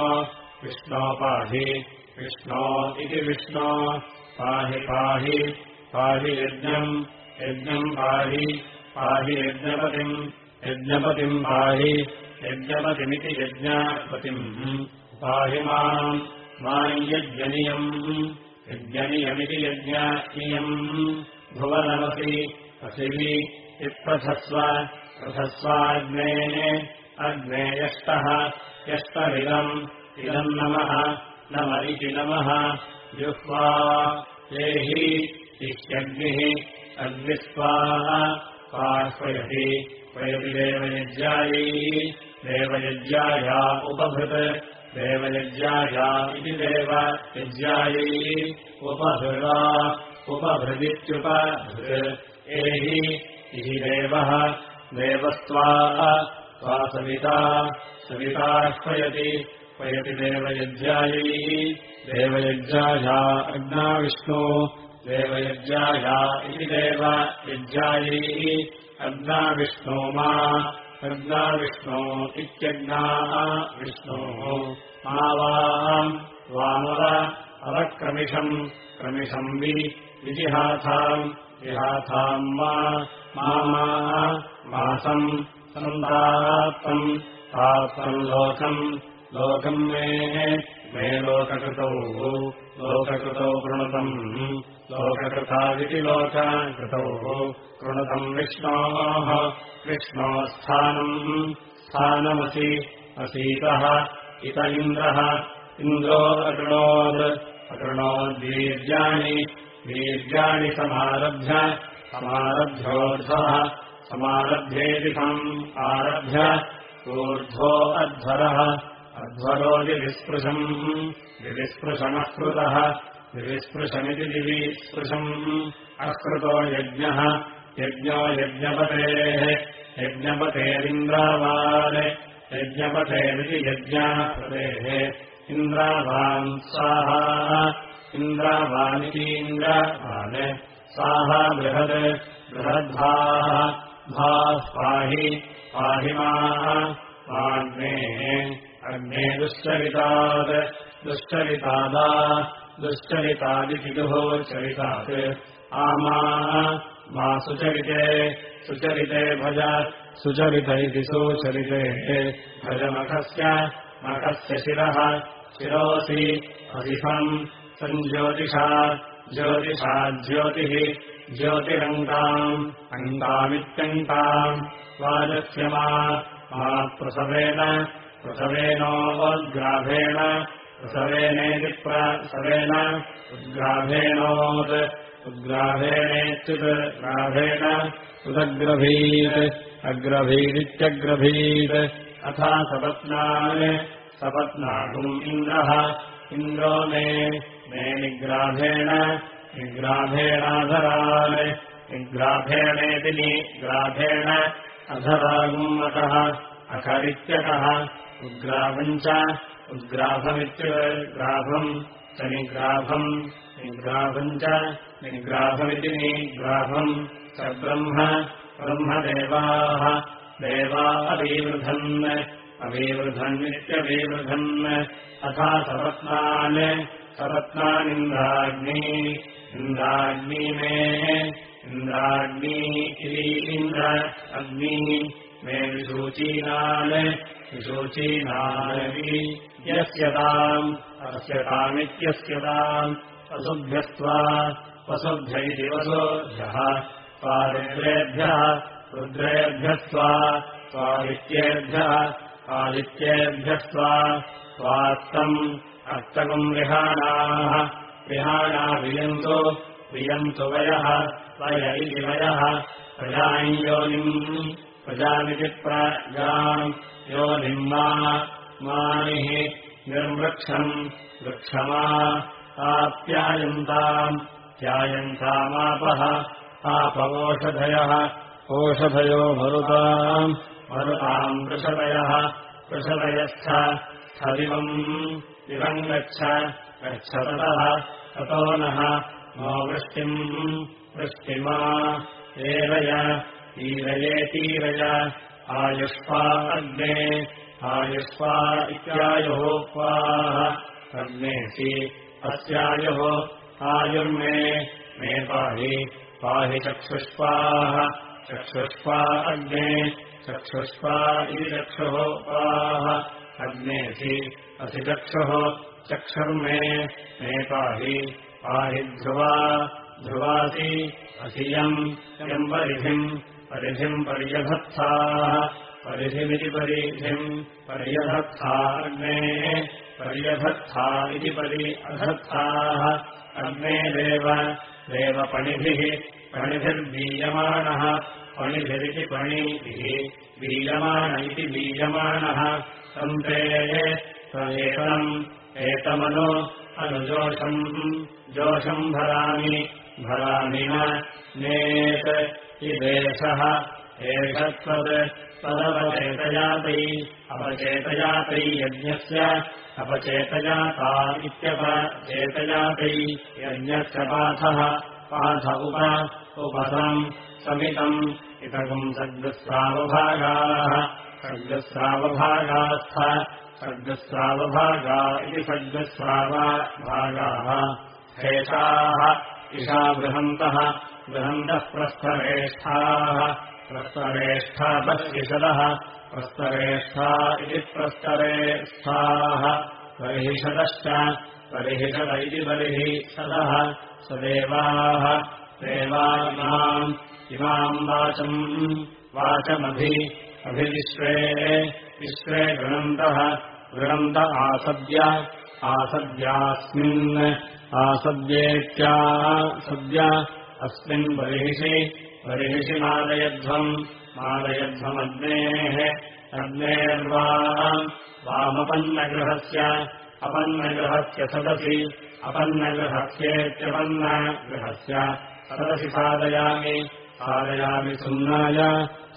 विष्णो पाहि विष्णो इति विष्णो पाहि पाहि पाहि यज्ञम् यज्ञम् पाहि पाहि यज्ञपतिम् यज्ञपतिम् पाहि यज्ञपतिमिति यज्ञपतिम्। पाहि माम् माम् यज्ञनियम् यज्ञनियमिति यज्ञनियम्। भुवनमसि इत्प्रथस्व प्रथस्वाग्ने अग्ने यष्टः यष्टमिदम् इदम् नमः नम इति नमः। जुह्वा येहि इत्यग्निः अग्निस्वाहा स्वाह्वयति स्वयति देवयज्ञायै देवयज्ञाया उपभृत्। देवयज्ञाया इति देवयज्ञायै उपभृदा उपभृदित्युपभृत् एहि इति देवः। देवस्त्वाः त्वा सविता। सविताह्वयति स्वयति देवयज्ञायै। देवयज्ञाया अग्नाविष्णो देवयज्ञाया इति देव यज्ञायै अग्नाविष्णो मा अग्नाविष्णो इत्यग्नाः विष्णोः मा वाम् वामव अवक्रमिषम् क्रमिषम् वि विजिहाथाम् विहाथाम् मा मासम् सन्तात्तम् तात्तम् लोकम् लोकम् मे मे लोककृतौ लोककृतौ कृणतम् लोककृतौ कृणतम् विष्णोः। विष्णोस्थानम् स्थानमसि असीतः। इत इन्द्रः। इन्द्रो अकृणोद्। अकृणोद्वीर्याणि। वीर्याणि समारभ्य। समारभ्योऽर्धः समारभ्येदिकम् आरभ्य। ऊर्ध्वो अध्वरः। अध्वरो दिविस्पृशम्। दिविस्पृशमकृतः दिविस्पृशमिति दिविस्पृशम् अकृतो यज्ञः यज्ञो यज्ञपतेः यज्ञपतेरिन्द्रावान् यज्ञपतेरिति यज्ञापतेः इन्द्रावान् स्वाहा इन्द्रावानितीन्द्रावान् स्वाहा बृहद् बृहद्भाः भाः पाहि पाहि माग्ने अग्ने दुश्चरितात् दुश्चरितादा दुश्चरितादिति दुःचरितात् आमा मा सुचरिते सुचरिते भज सुचरित इति सुचरिते। भजमखस्य मखस्य शिरः शिरोऽसि अधिकम् सञ्ज्योतिषा ज्योतिषा ज्योतिः ज्योतिरङ्गाम् अङ्गामित्यङ्गाम् वाजस्यमा मा प्रसवेन प्रसवेनोद्ग्राभेण प्रसवेनेति प्रसवेन उद्ग्राभेणोत् उद्ग्राभेणेत्युद्ग्राभेण उदग्रभीत् अग्रभीदित्यग्रभीत्। अथा सपत्नान् सपत्नागुम् इन्द्रः इन्द्रो मे मे निग्राभेण निग्राभेणाधरान् निग्राभेणेति निग्राभेण अधरागुम् अतः अखरित्यकः उद्ग्राभम् च उद्ग्राभमित्युग्राभम् च निग्राभम् निग्राभम् च निग्राभमिति निग्राभम् च ब्रह्म ब्रह्मदेवाः देवा अवीवृधन् अवीवृधन्नित्यवीवृधन् अथा सपत्नान् सपत्नानिन्द्राग्नी इन्द्राग्नी मे इन्द्राग्नी इन्द्र अग्नी मे विसूचीनान् विसूचीनानि यस्यताम् अस्यतामित्यस्यताम् वसुभ्यस्त्वा वसुभ्य इति वसोभ्यः स्वारुद्रेभ्यः रुद्रेभ्यस्त्वा स्वादित्येभ्यः आदित्येभ्यस्त्वा स्वात्तम् अस्तकम् विहाणाः विहाणा वियन्तो वियन्तु वयः वय इति वयः योनिम् प्रजामिति प्रजाम् योनिम् मानिः निर्वृक्षम् वृक्षमा आप्यायन्ताम् ध्यायन्तामापः आपवोषधयः ओषधयो मरुताम् मरुताम् वृषदयः वृषदयश्च स्थदिवम् इवम् गच्छ गच्छतः ततो नः नो वृष्टिम् वृष्टिमा एरय तीरयेतीरय आयुष्पा आयुष्पा इत्यायुः क्वाः अग्नेसि अस्यायुः आयुर्मे मे पाहि पाहि चक्षुष्पाः चक्षुष्पा अग्ने चक्षुष्पा इति चक्षुः पाः असि चक्षुः चक्षुर्मे मे पाहि पाहि ध्रुवा ध्रुवासि असियम् यम् परिधिम् परिधिम् पर्यधत्थाः परिधिमिति परिधिम् पर्यधत्था अग्नेः पर्यधत्था इति परि अधत्थाः। अग्ने देव देवपणिभिः पणिभिर्बीयमाणः पणिभिरिति पणिभिः बीयमान इति बीयमानः सन्ते एतम् एतमनु अनुजोषम् जोषम् भरामि भरामि नेत् इदेशः तदपचेतयातै अपचेतयातै यज्ञस्य अपचेतयाता इत्यपचेतयातै यज्ञस्य पाठः पाठ उप उपसम् समितम्। इतकम् सर्गस्रावभागाः सर्गस्रावभागास्थ सर्गस्रावभागा इति सर्गस्रावभागाः हेषाः इषा बृहन्तः बृहन्तः प्रस्तरेष्ठाः प्रस्तरेष्ठापरिषदः प्रस्तरेष्ठा इति प्रस्तरेष्ठाः। बर्हिषदश्च बर्हिषद इति बर्हिषदः सदेवाः देवा इमाम् इमाम् वाचम् वाचमभि अभिविश्वे विश्वे गृणन्तः गृणन्त आसद्य आसद्यास्मिन् आसद्येत्या सद्य अस्मिन् बर्हिषि बर्हिषि मालयध्वम् मालयध्वमग्नेः अग्नेर्वा वामपन्नगृहस्य अपन्नगृहस्य सदसि अपन्नगृहस्येत्यपन्नगृहस्य सदसि साधयामि साधयामि सुम्नाय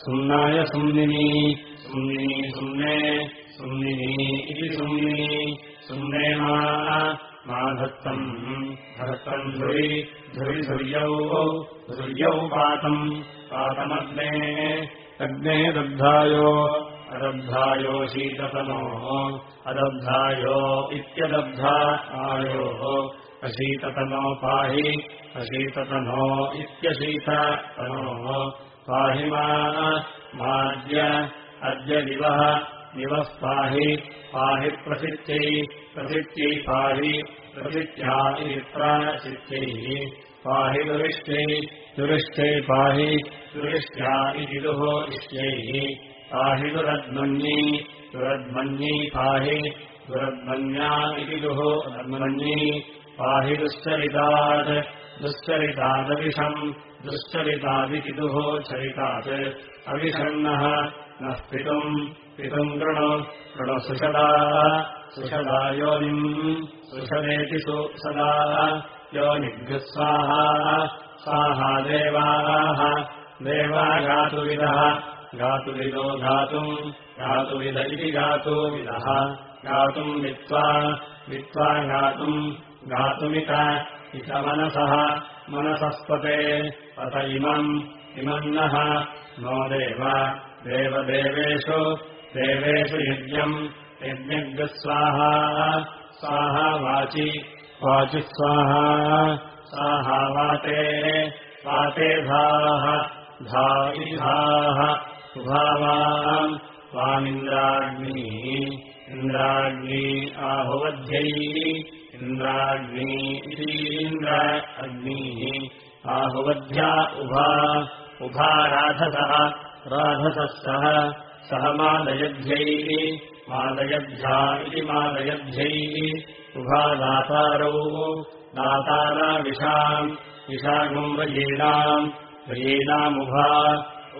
सुम्नाय सुम्निनी सुम्निनी सुम्ने सुम्निनी इति सुम्निनी सुम्ने मा धत्तम् धत्तम् धुरि धुरि धुर्यौ धुर्यौ पातम्। पातमग्ने अग्ने दग्धायो अदब्धायो शीततमोः अदब्धायो इत्यदब्धा आयोः। अशीततमो पाहि अशीततमो इत्यशीततमोः पाहि माद्य अद्य दिवः दिवः पाहि पाहि पाहि प्रसिद्ध्या इति प्रासित्यैः पाहि दुरिष्टै पाहि दुरिष्ट्या इति दुः इष्टैः पाहि दुरद्मन्यै दुरद्मन्यै पाहि दुरद्मन्या इति दुः अद्मन्यै पाहि दुश्चरितात् दुश्चरितादविषम् दुश्चरितादिति दुः चरितात्। अविषण्णः नः पितुम् पितुम् कृणु कृणु सुषदा सुषदा योनिम् सुषदेति सुसदा स्वाहा स्वाहा देवाः देवा गातुविदः गातुविदो घातुम् गातुविद इति गातुविदः गातुम् वित्त्वा वित्त्वा गातुम् गातुमित इत मनसः मनसस्पते अत इमम् इमम् नः नो देव देवदेवेषु देवेषु यज्ञम् यज्ञग्स्वाहा स्वाहा वाचि वाचि स्वाहा। साहा वाते वाते धाः धा इधाः उभावाम् वामिन्द्राग्निः इन्द्राग्नी आहुवध्यैः इन्द्राग्नी इतीन्द्र अग्निः आहुवध्या उभा उभा राधसः राधसः सह मादयध्यैः मादयध्या इति मादयध्यैः उभा दातारौ दाताराविषाम् विषागम् व्रजीणाम् व्रजीणामुभा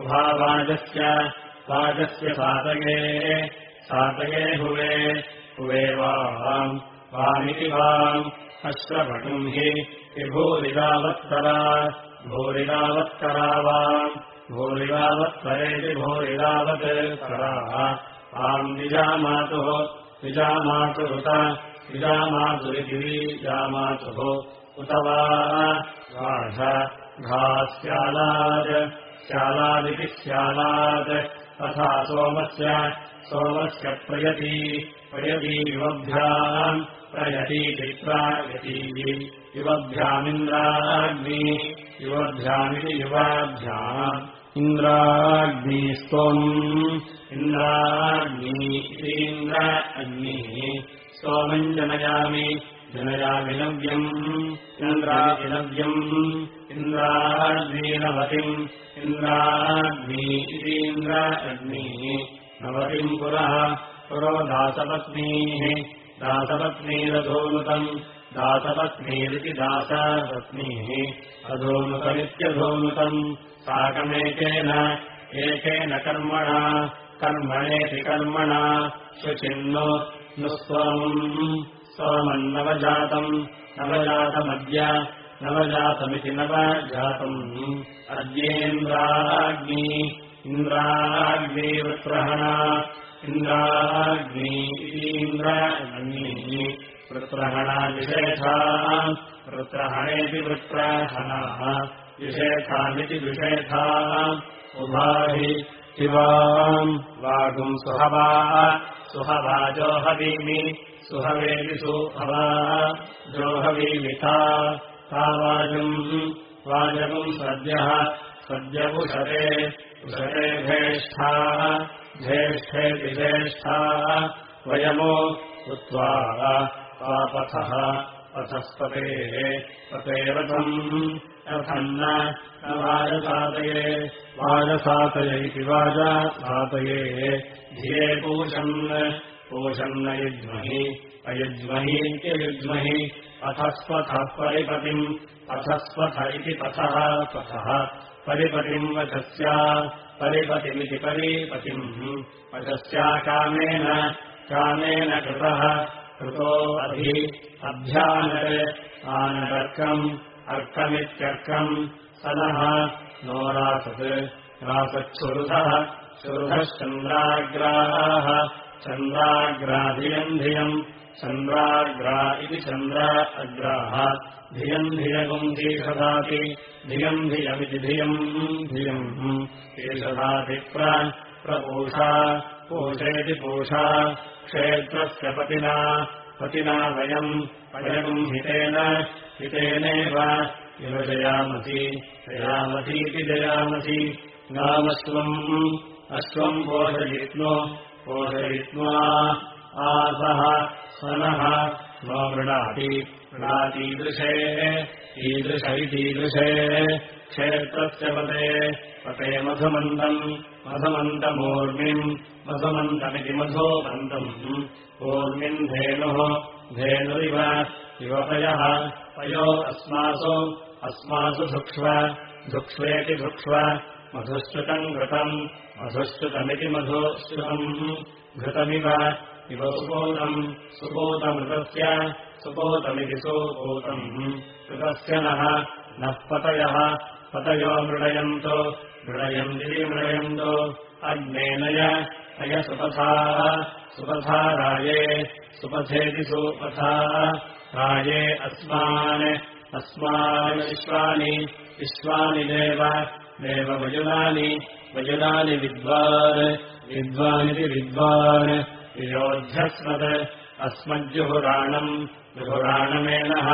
उभा वाजस्य वाजस्य सातये सातये हुवे हुवे वाम् वामिति वाम् अश्रवणम् हि विभूरिदावत्तरा भूरिदावत्तरा वाम् भूरिदावत्तरेति भूरिदावत्तराः आम् द्विजामातुः द्विजामातुरुत द्विजामातुरिति द्विजामातुः उत वा घा स्यालात् स्यालादिति स्यालात् तथा सोमस्य सोमस्य प्रयति प्रयति युवभ्याम् प्रायती युवभ्यामिन्द्राग्नि युवभ्यामिति युवाभ्याम् इन्द्राग्नि स्तोम् इन्द्राग्नि। इतीन्द्र अग्निः सोमम् जनयामि जनयामि नव्यम् इन्द्राविनव्यम् इन्द्राग्नीनवतिम् इन्द्राग्नि। इतीन्द्र अग्निः नवतिम् पुरः। पुरो दासपत्नीः। दासपत्नीरधोनुतम् दासपत्नीरिति दासपत्नीः अधोनुतमित्यधोनुतम् साकमेकेन एकेन कर्मणा कर्मणेति कर्मणा शुचिन्नु नु स्वमम् स्वमन्नवजातम् नवजातमद्य नवजातमिति नवजातम्। अद्येन्द्राग्नि इन्द्राग्निवृत्रहणा इन्द्राग्नि। इतीन्द्राग्निः वृत्रहणाविशेषा वृत्रहणेति वृत्रहणाः विशेषामिति विशेषा। उभाहि शिवाम् वागुम् सुहवा सुहवा जोहवीमि सुहवेति सुहवा जोहवीमिता सा वाजम् वाजगुम् सद्यः सद्यपुषरे उषरे ज्येष्ठा ज्येष्ठेति ज्येष्ठाः वयमो उक्त्वा पथस्पतेः पतेरथम् रथम् न वाजसातये। वाजसातय इति वाजसातये। धिये पूषन्। पूषन्न युज्महि। अयुज्महीत्ययुज्महि अथस्पथः परिपतिम्। अथस्पथ इति पथः। पथः परिपतिम् वचस्या। परिपतिमिति परिपतिम्। वचस्या कामेन। कामेन कृतः कृतो अभि अभ्यानरे आनरर्कम् अर्कमित्यर्कम् सनः नो रासत् रासच्छुरुधः शुरुधश्चन्द्राग्राः चन्द्राग्राधियम् धियम् चन्द्राग्रा इति चन्द्रा अग्राः धियम् धीषदाति धियम् धियमिति धियम् धियम् ईषदाधिप्र प्रपूषा पूषेति पूषा क्षेत्रस्य पतिना पतिना वयम् वयम् हितेन हितेनेव इव जयामसि जयामसीति जयामसि। नामश्वम् अश्वम् पोषयित्नो पोषयित्वा आसः स्वनः नो मृणाति मृणातीदृशे ईदृश इतीदृशे क्षेत्रस्य पते पते मधुमन्दम् मधुमन्दमूर्मिम् मधुमन्दमिति मधोमन्दम् ऊर्मिम् धेनुः धेनुरिव इव पयः पयो अस्मासु अस्मासु धुक्ष्व धुक्ष्वेति धुक्ष्व मधुश्रुतम् घृतम् मधुश्रुतमिति मधुश्रुतम् घृतमिव इव सुपोतम् सुपोतमृतस्य सुपोतमिति सुपोतम् कृतस्य नः नः पतयः पतयो मृडयन्तो मृडयन्ति मृडयन्तो अग्नेनय अय सुपथाः सुपथा राये सुपथेति सुपथा राये अस्मान् अस्मान् विश्वानि विश्वानि देव देववजुनानि वजुनानि विद्वान् विद्वानिति विद्वान् वियोध्यस्मत् अस्मज्जुहुराणम् जुहुराणमेनः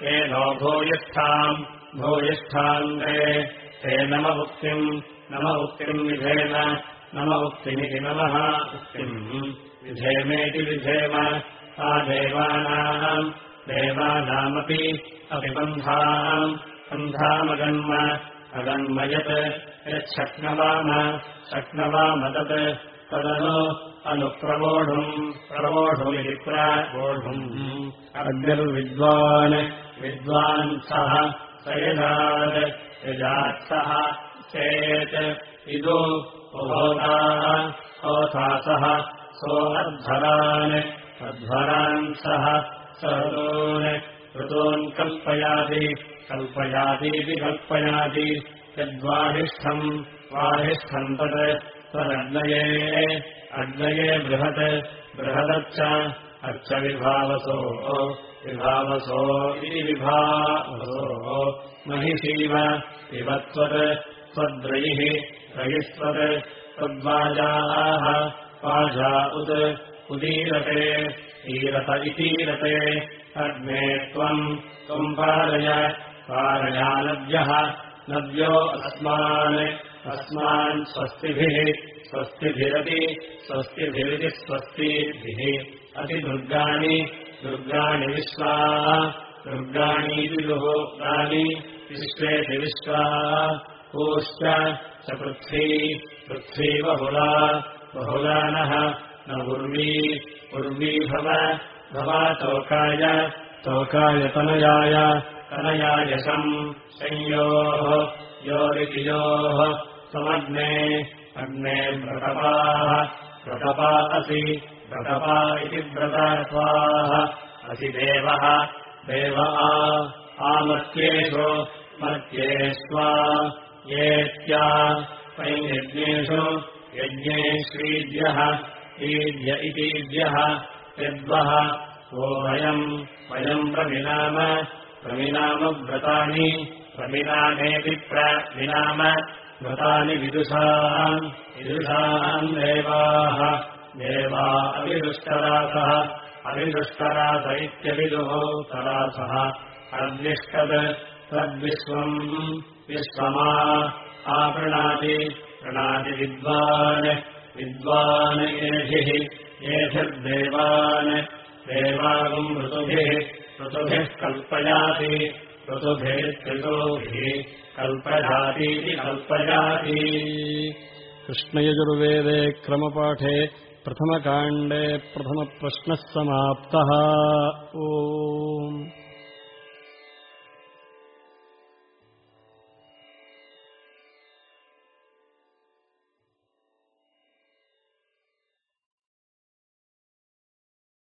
ते नो भूयिष्ठाम् भूयिष्ठान्ते ते नम उक्तिम् नम उक्तिम् विधेन नम। उक्तिमिति नमः उक्तिम् विधेमेति विधेम सा देवानाम्। देवानामपि अपि बन्धाम् बन्धामगन्म अगन्म यत् यच्छक्नवाम शक्नवाम तत्। तदनु अनुप्रवोढुम् प्रवोढुमिति प्रवोढुम् अग्निर्विद्वान्। विद्वान् सः यजात्सः चेत् इदो उभोताः होतासः सोऽध्वरान् अध्वरान् सः स ऋतून् ऋतून् कल्पयाति कल्पयातीति कल्पयाति यद्वाहिष्ठम् वाहिष्ठम् तत् त्वदग्नये अग्नये बृहत् बृहदच्च अर्चविभावसो विभावसो इति विभावसो। महिषीव इव त्वत् त्वद्रयिः रयिस्त्वत् त्वद्वाजाः वाजा उत् उदीरते ईरत इतीरते अग्ने त्वम् त्वम् पारय पारयानद्यः नद्यो अस्मान् अस्मान् स्वस्तिभिः स्वस्तिभिरपि स्वस्तिभिरिति स्वस्तिभिः। अतिदुर्गाणि दुर्गाणि विश्वाः दुर्गाणीति दुर्गानि विश्वेति विश्वाः। पूश्च च पृथ्वी पृथ्वी बहुला बहुला नः न उर्वी उर्वी भव भवातोकाय तोकाय तनयाय तनयायशम् संयोः योरितियोः समग्ने अग्ने व्रतपाः व्रतपा असि व्रतपा इति व्रतत्वाः असि देवः देव आमत्येषु मत्येष्वा येत्या वैयज्ञेषु यज्ञेष्वीद्यः ईद्य इतीद्यः यद्वः वो वयम् वयम् प्रमिनाम प्रमिनाम व्रतानि प्रमिनामेति प्रमिनाम व्रतानि विदुषाम् विदुषाम् देवाः देवा अविदुष्टरासः अविदुष्टरास इत्यविदुः तरासः अद्विष्टत् तद्विश्वम् विश्वमा आपृणाति प्रणाति विद्वान् विद्वान् येभिः येभिर्देवान् देवागम् ऋतुभिः ऋतुभिः कल्पयाति ऋतुभिर्ऋतुभिः कल्पयातीति कल्पयाति कृष्णयजुर्वेदे क्रमपाठे प्रथमकाण्डे प्रथमप्रश्नः समाप्तः। ओ